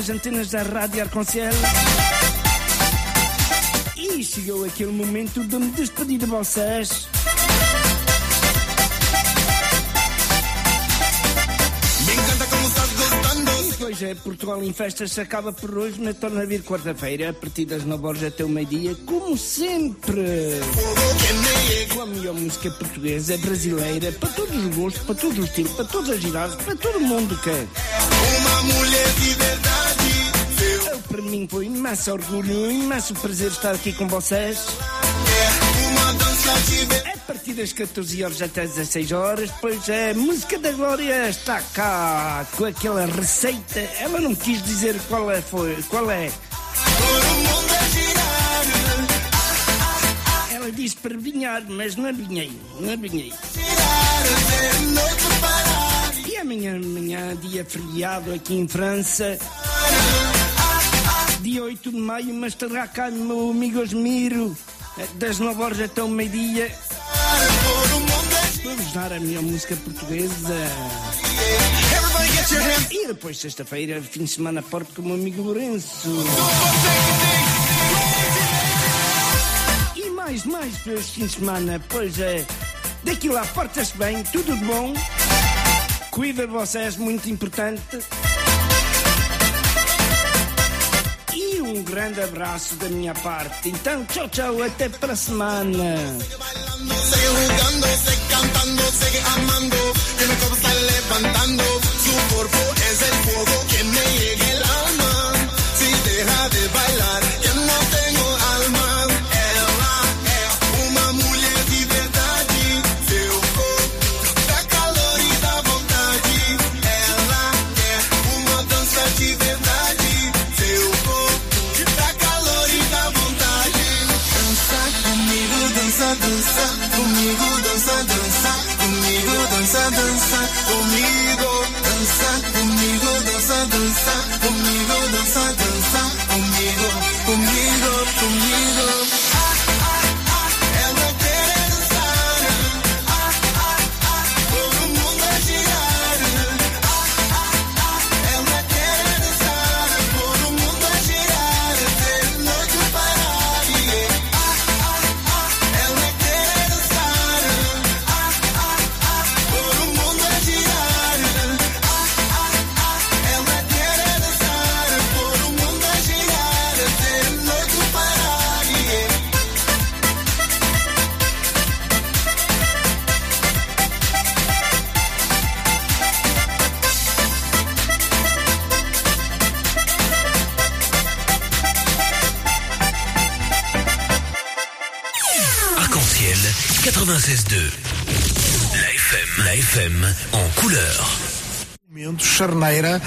nas antenas da Rádio Arconcel. E chegou aquele momento de me despedir de vocês. Me encanta como estás gostando. Pois é, Portugal em Festas se acaba por hoje, mas torna a vir quarta-feira, a partir das 9 horas até o meio-dia, como sempre. Com a melhor música portuguesa, brasileira, para todos os gostos, para todos os estilos, para todas as idades, para todo mundo que Uma mulher de mim foi imenso orgulho, imenso prazer estar aqui com vocês. Verdade. A partir das 14 horas até às 16 horas, pois a música da Glória está cá com aquela receita. Ela não quis dizer qual é, foi, qual é. Ela disse para vinhar, mas não vinhei, não vinhei. E amanhã, amanhã, dia feriado aqui em França. Dia 8 de maio, mas estará cá o meu amigo Osmiro, das 9 horas até o meio-dia. Vamos dar a minha música portuguesa. E depois, sexta-feira, fim de semana, porto com o meu amigo Lourenço. E mais, mais para este fim de semana, pois é. Daqui lá, porta-se bem, tudo de bom. Cuida de vocês, muito importante. Um grande abraço da minha parte. Então, tchau, tchau, até para a semana. Sigue jugando, sigue cantando, sigue amando. Mi cuerpo está levantando. Su cuerpo es el fuego charneira,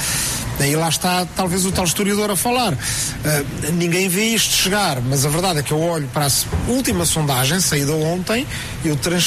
aí lá está talvez o tal historiador a falar. Ah, ninguém vê isto chegar, mas a verdade é que eu olho para a última sondagem, saída ontem, eu transfiro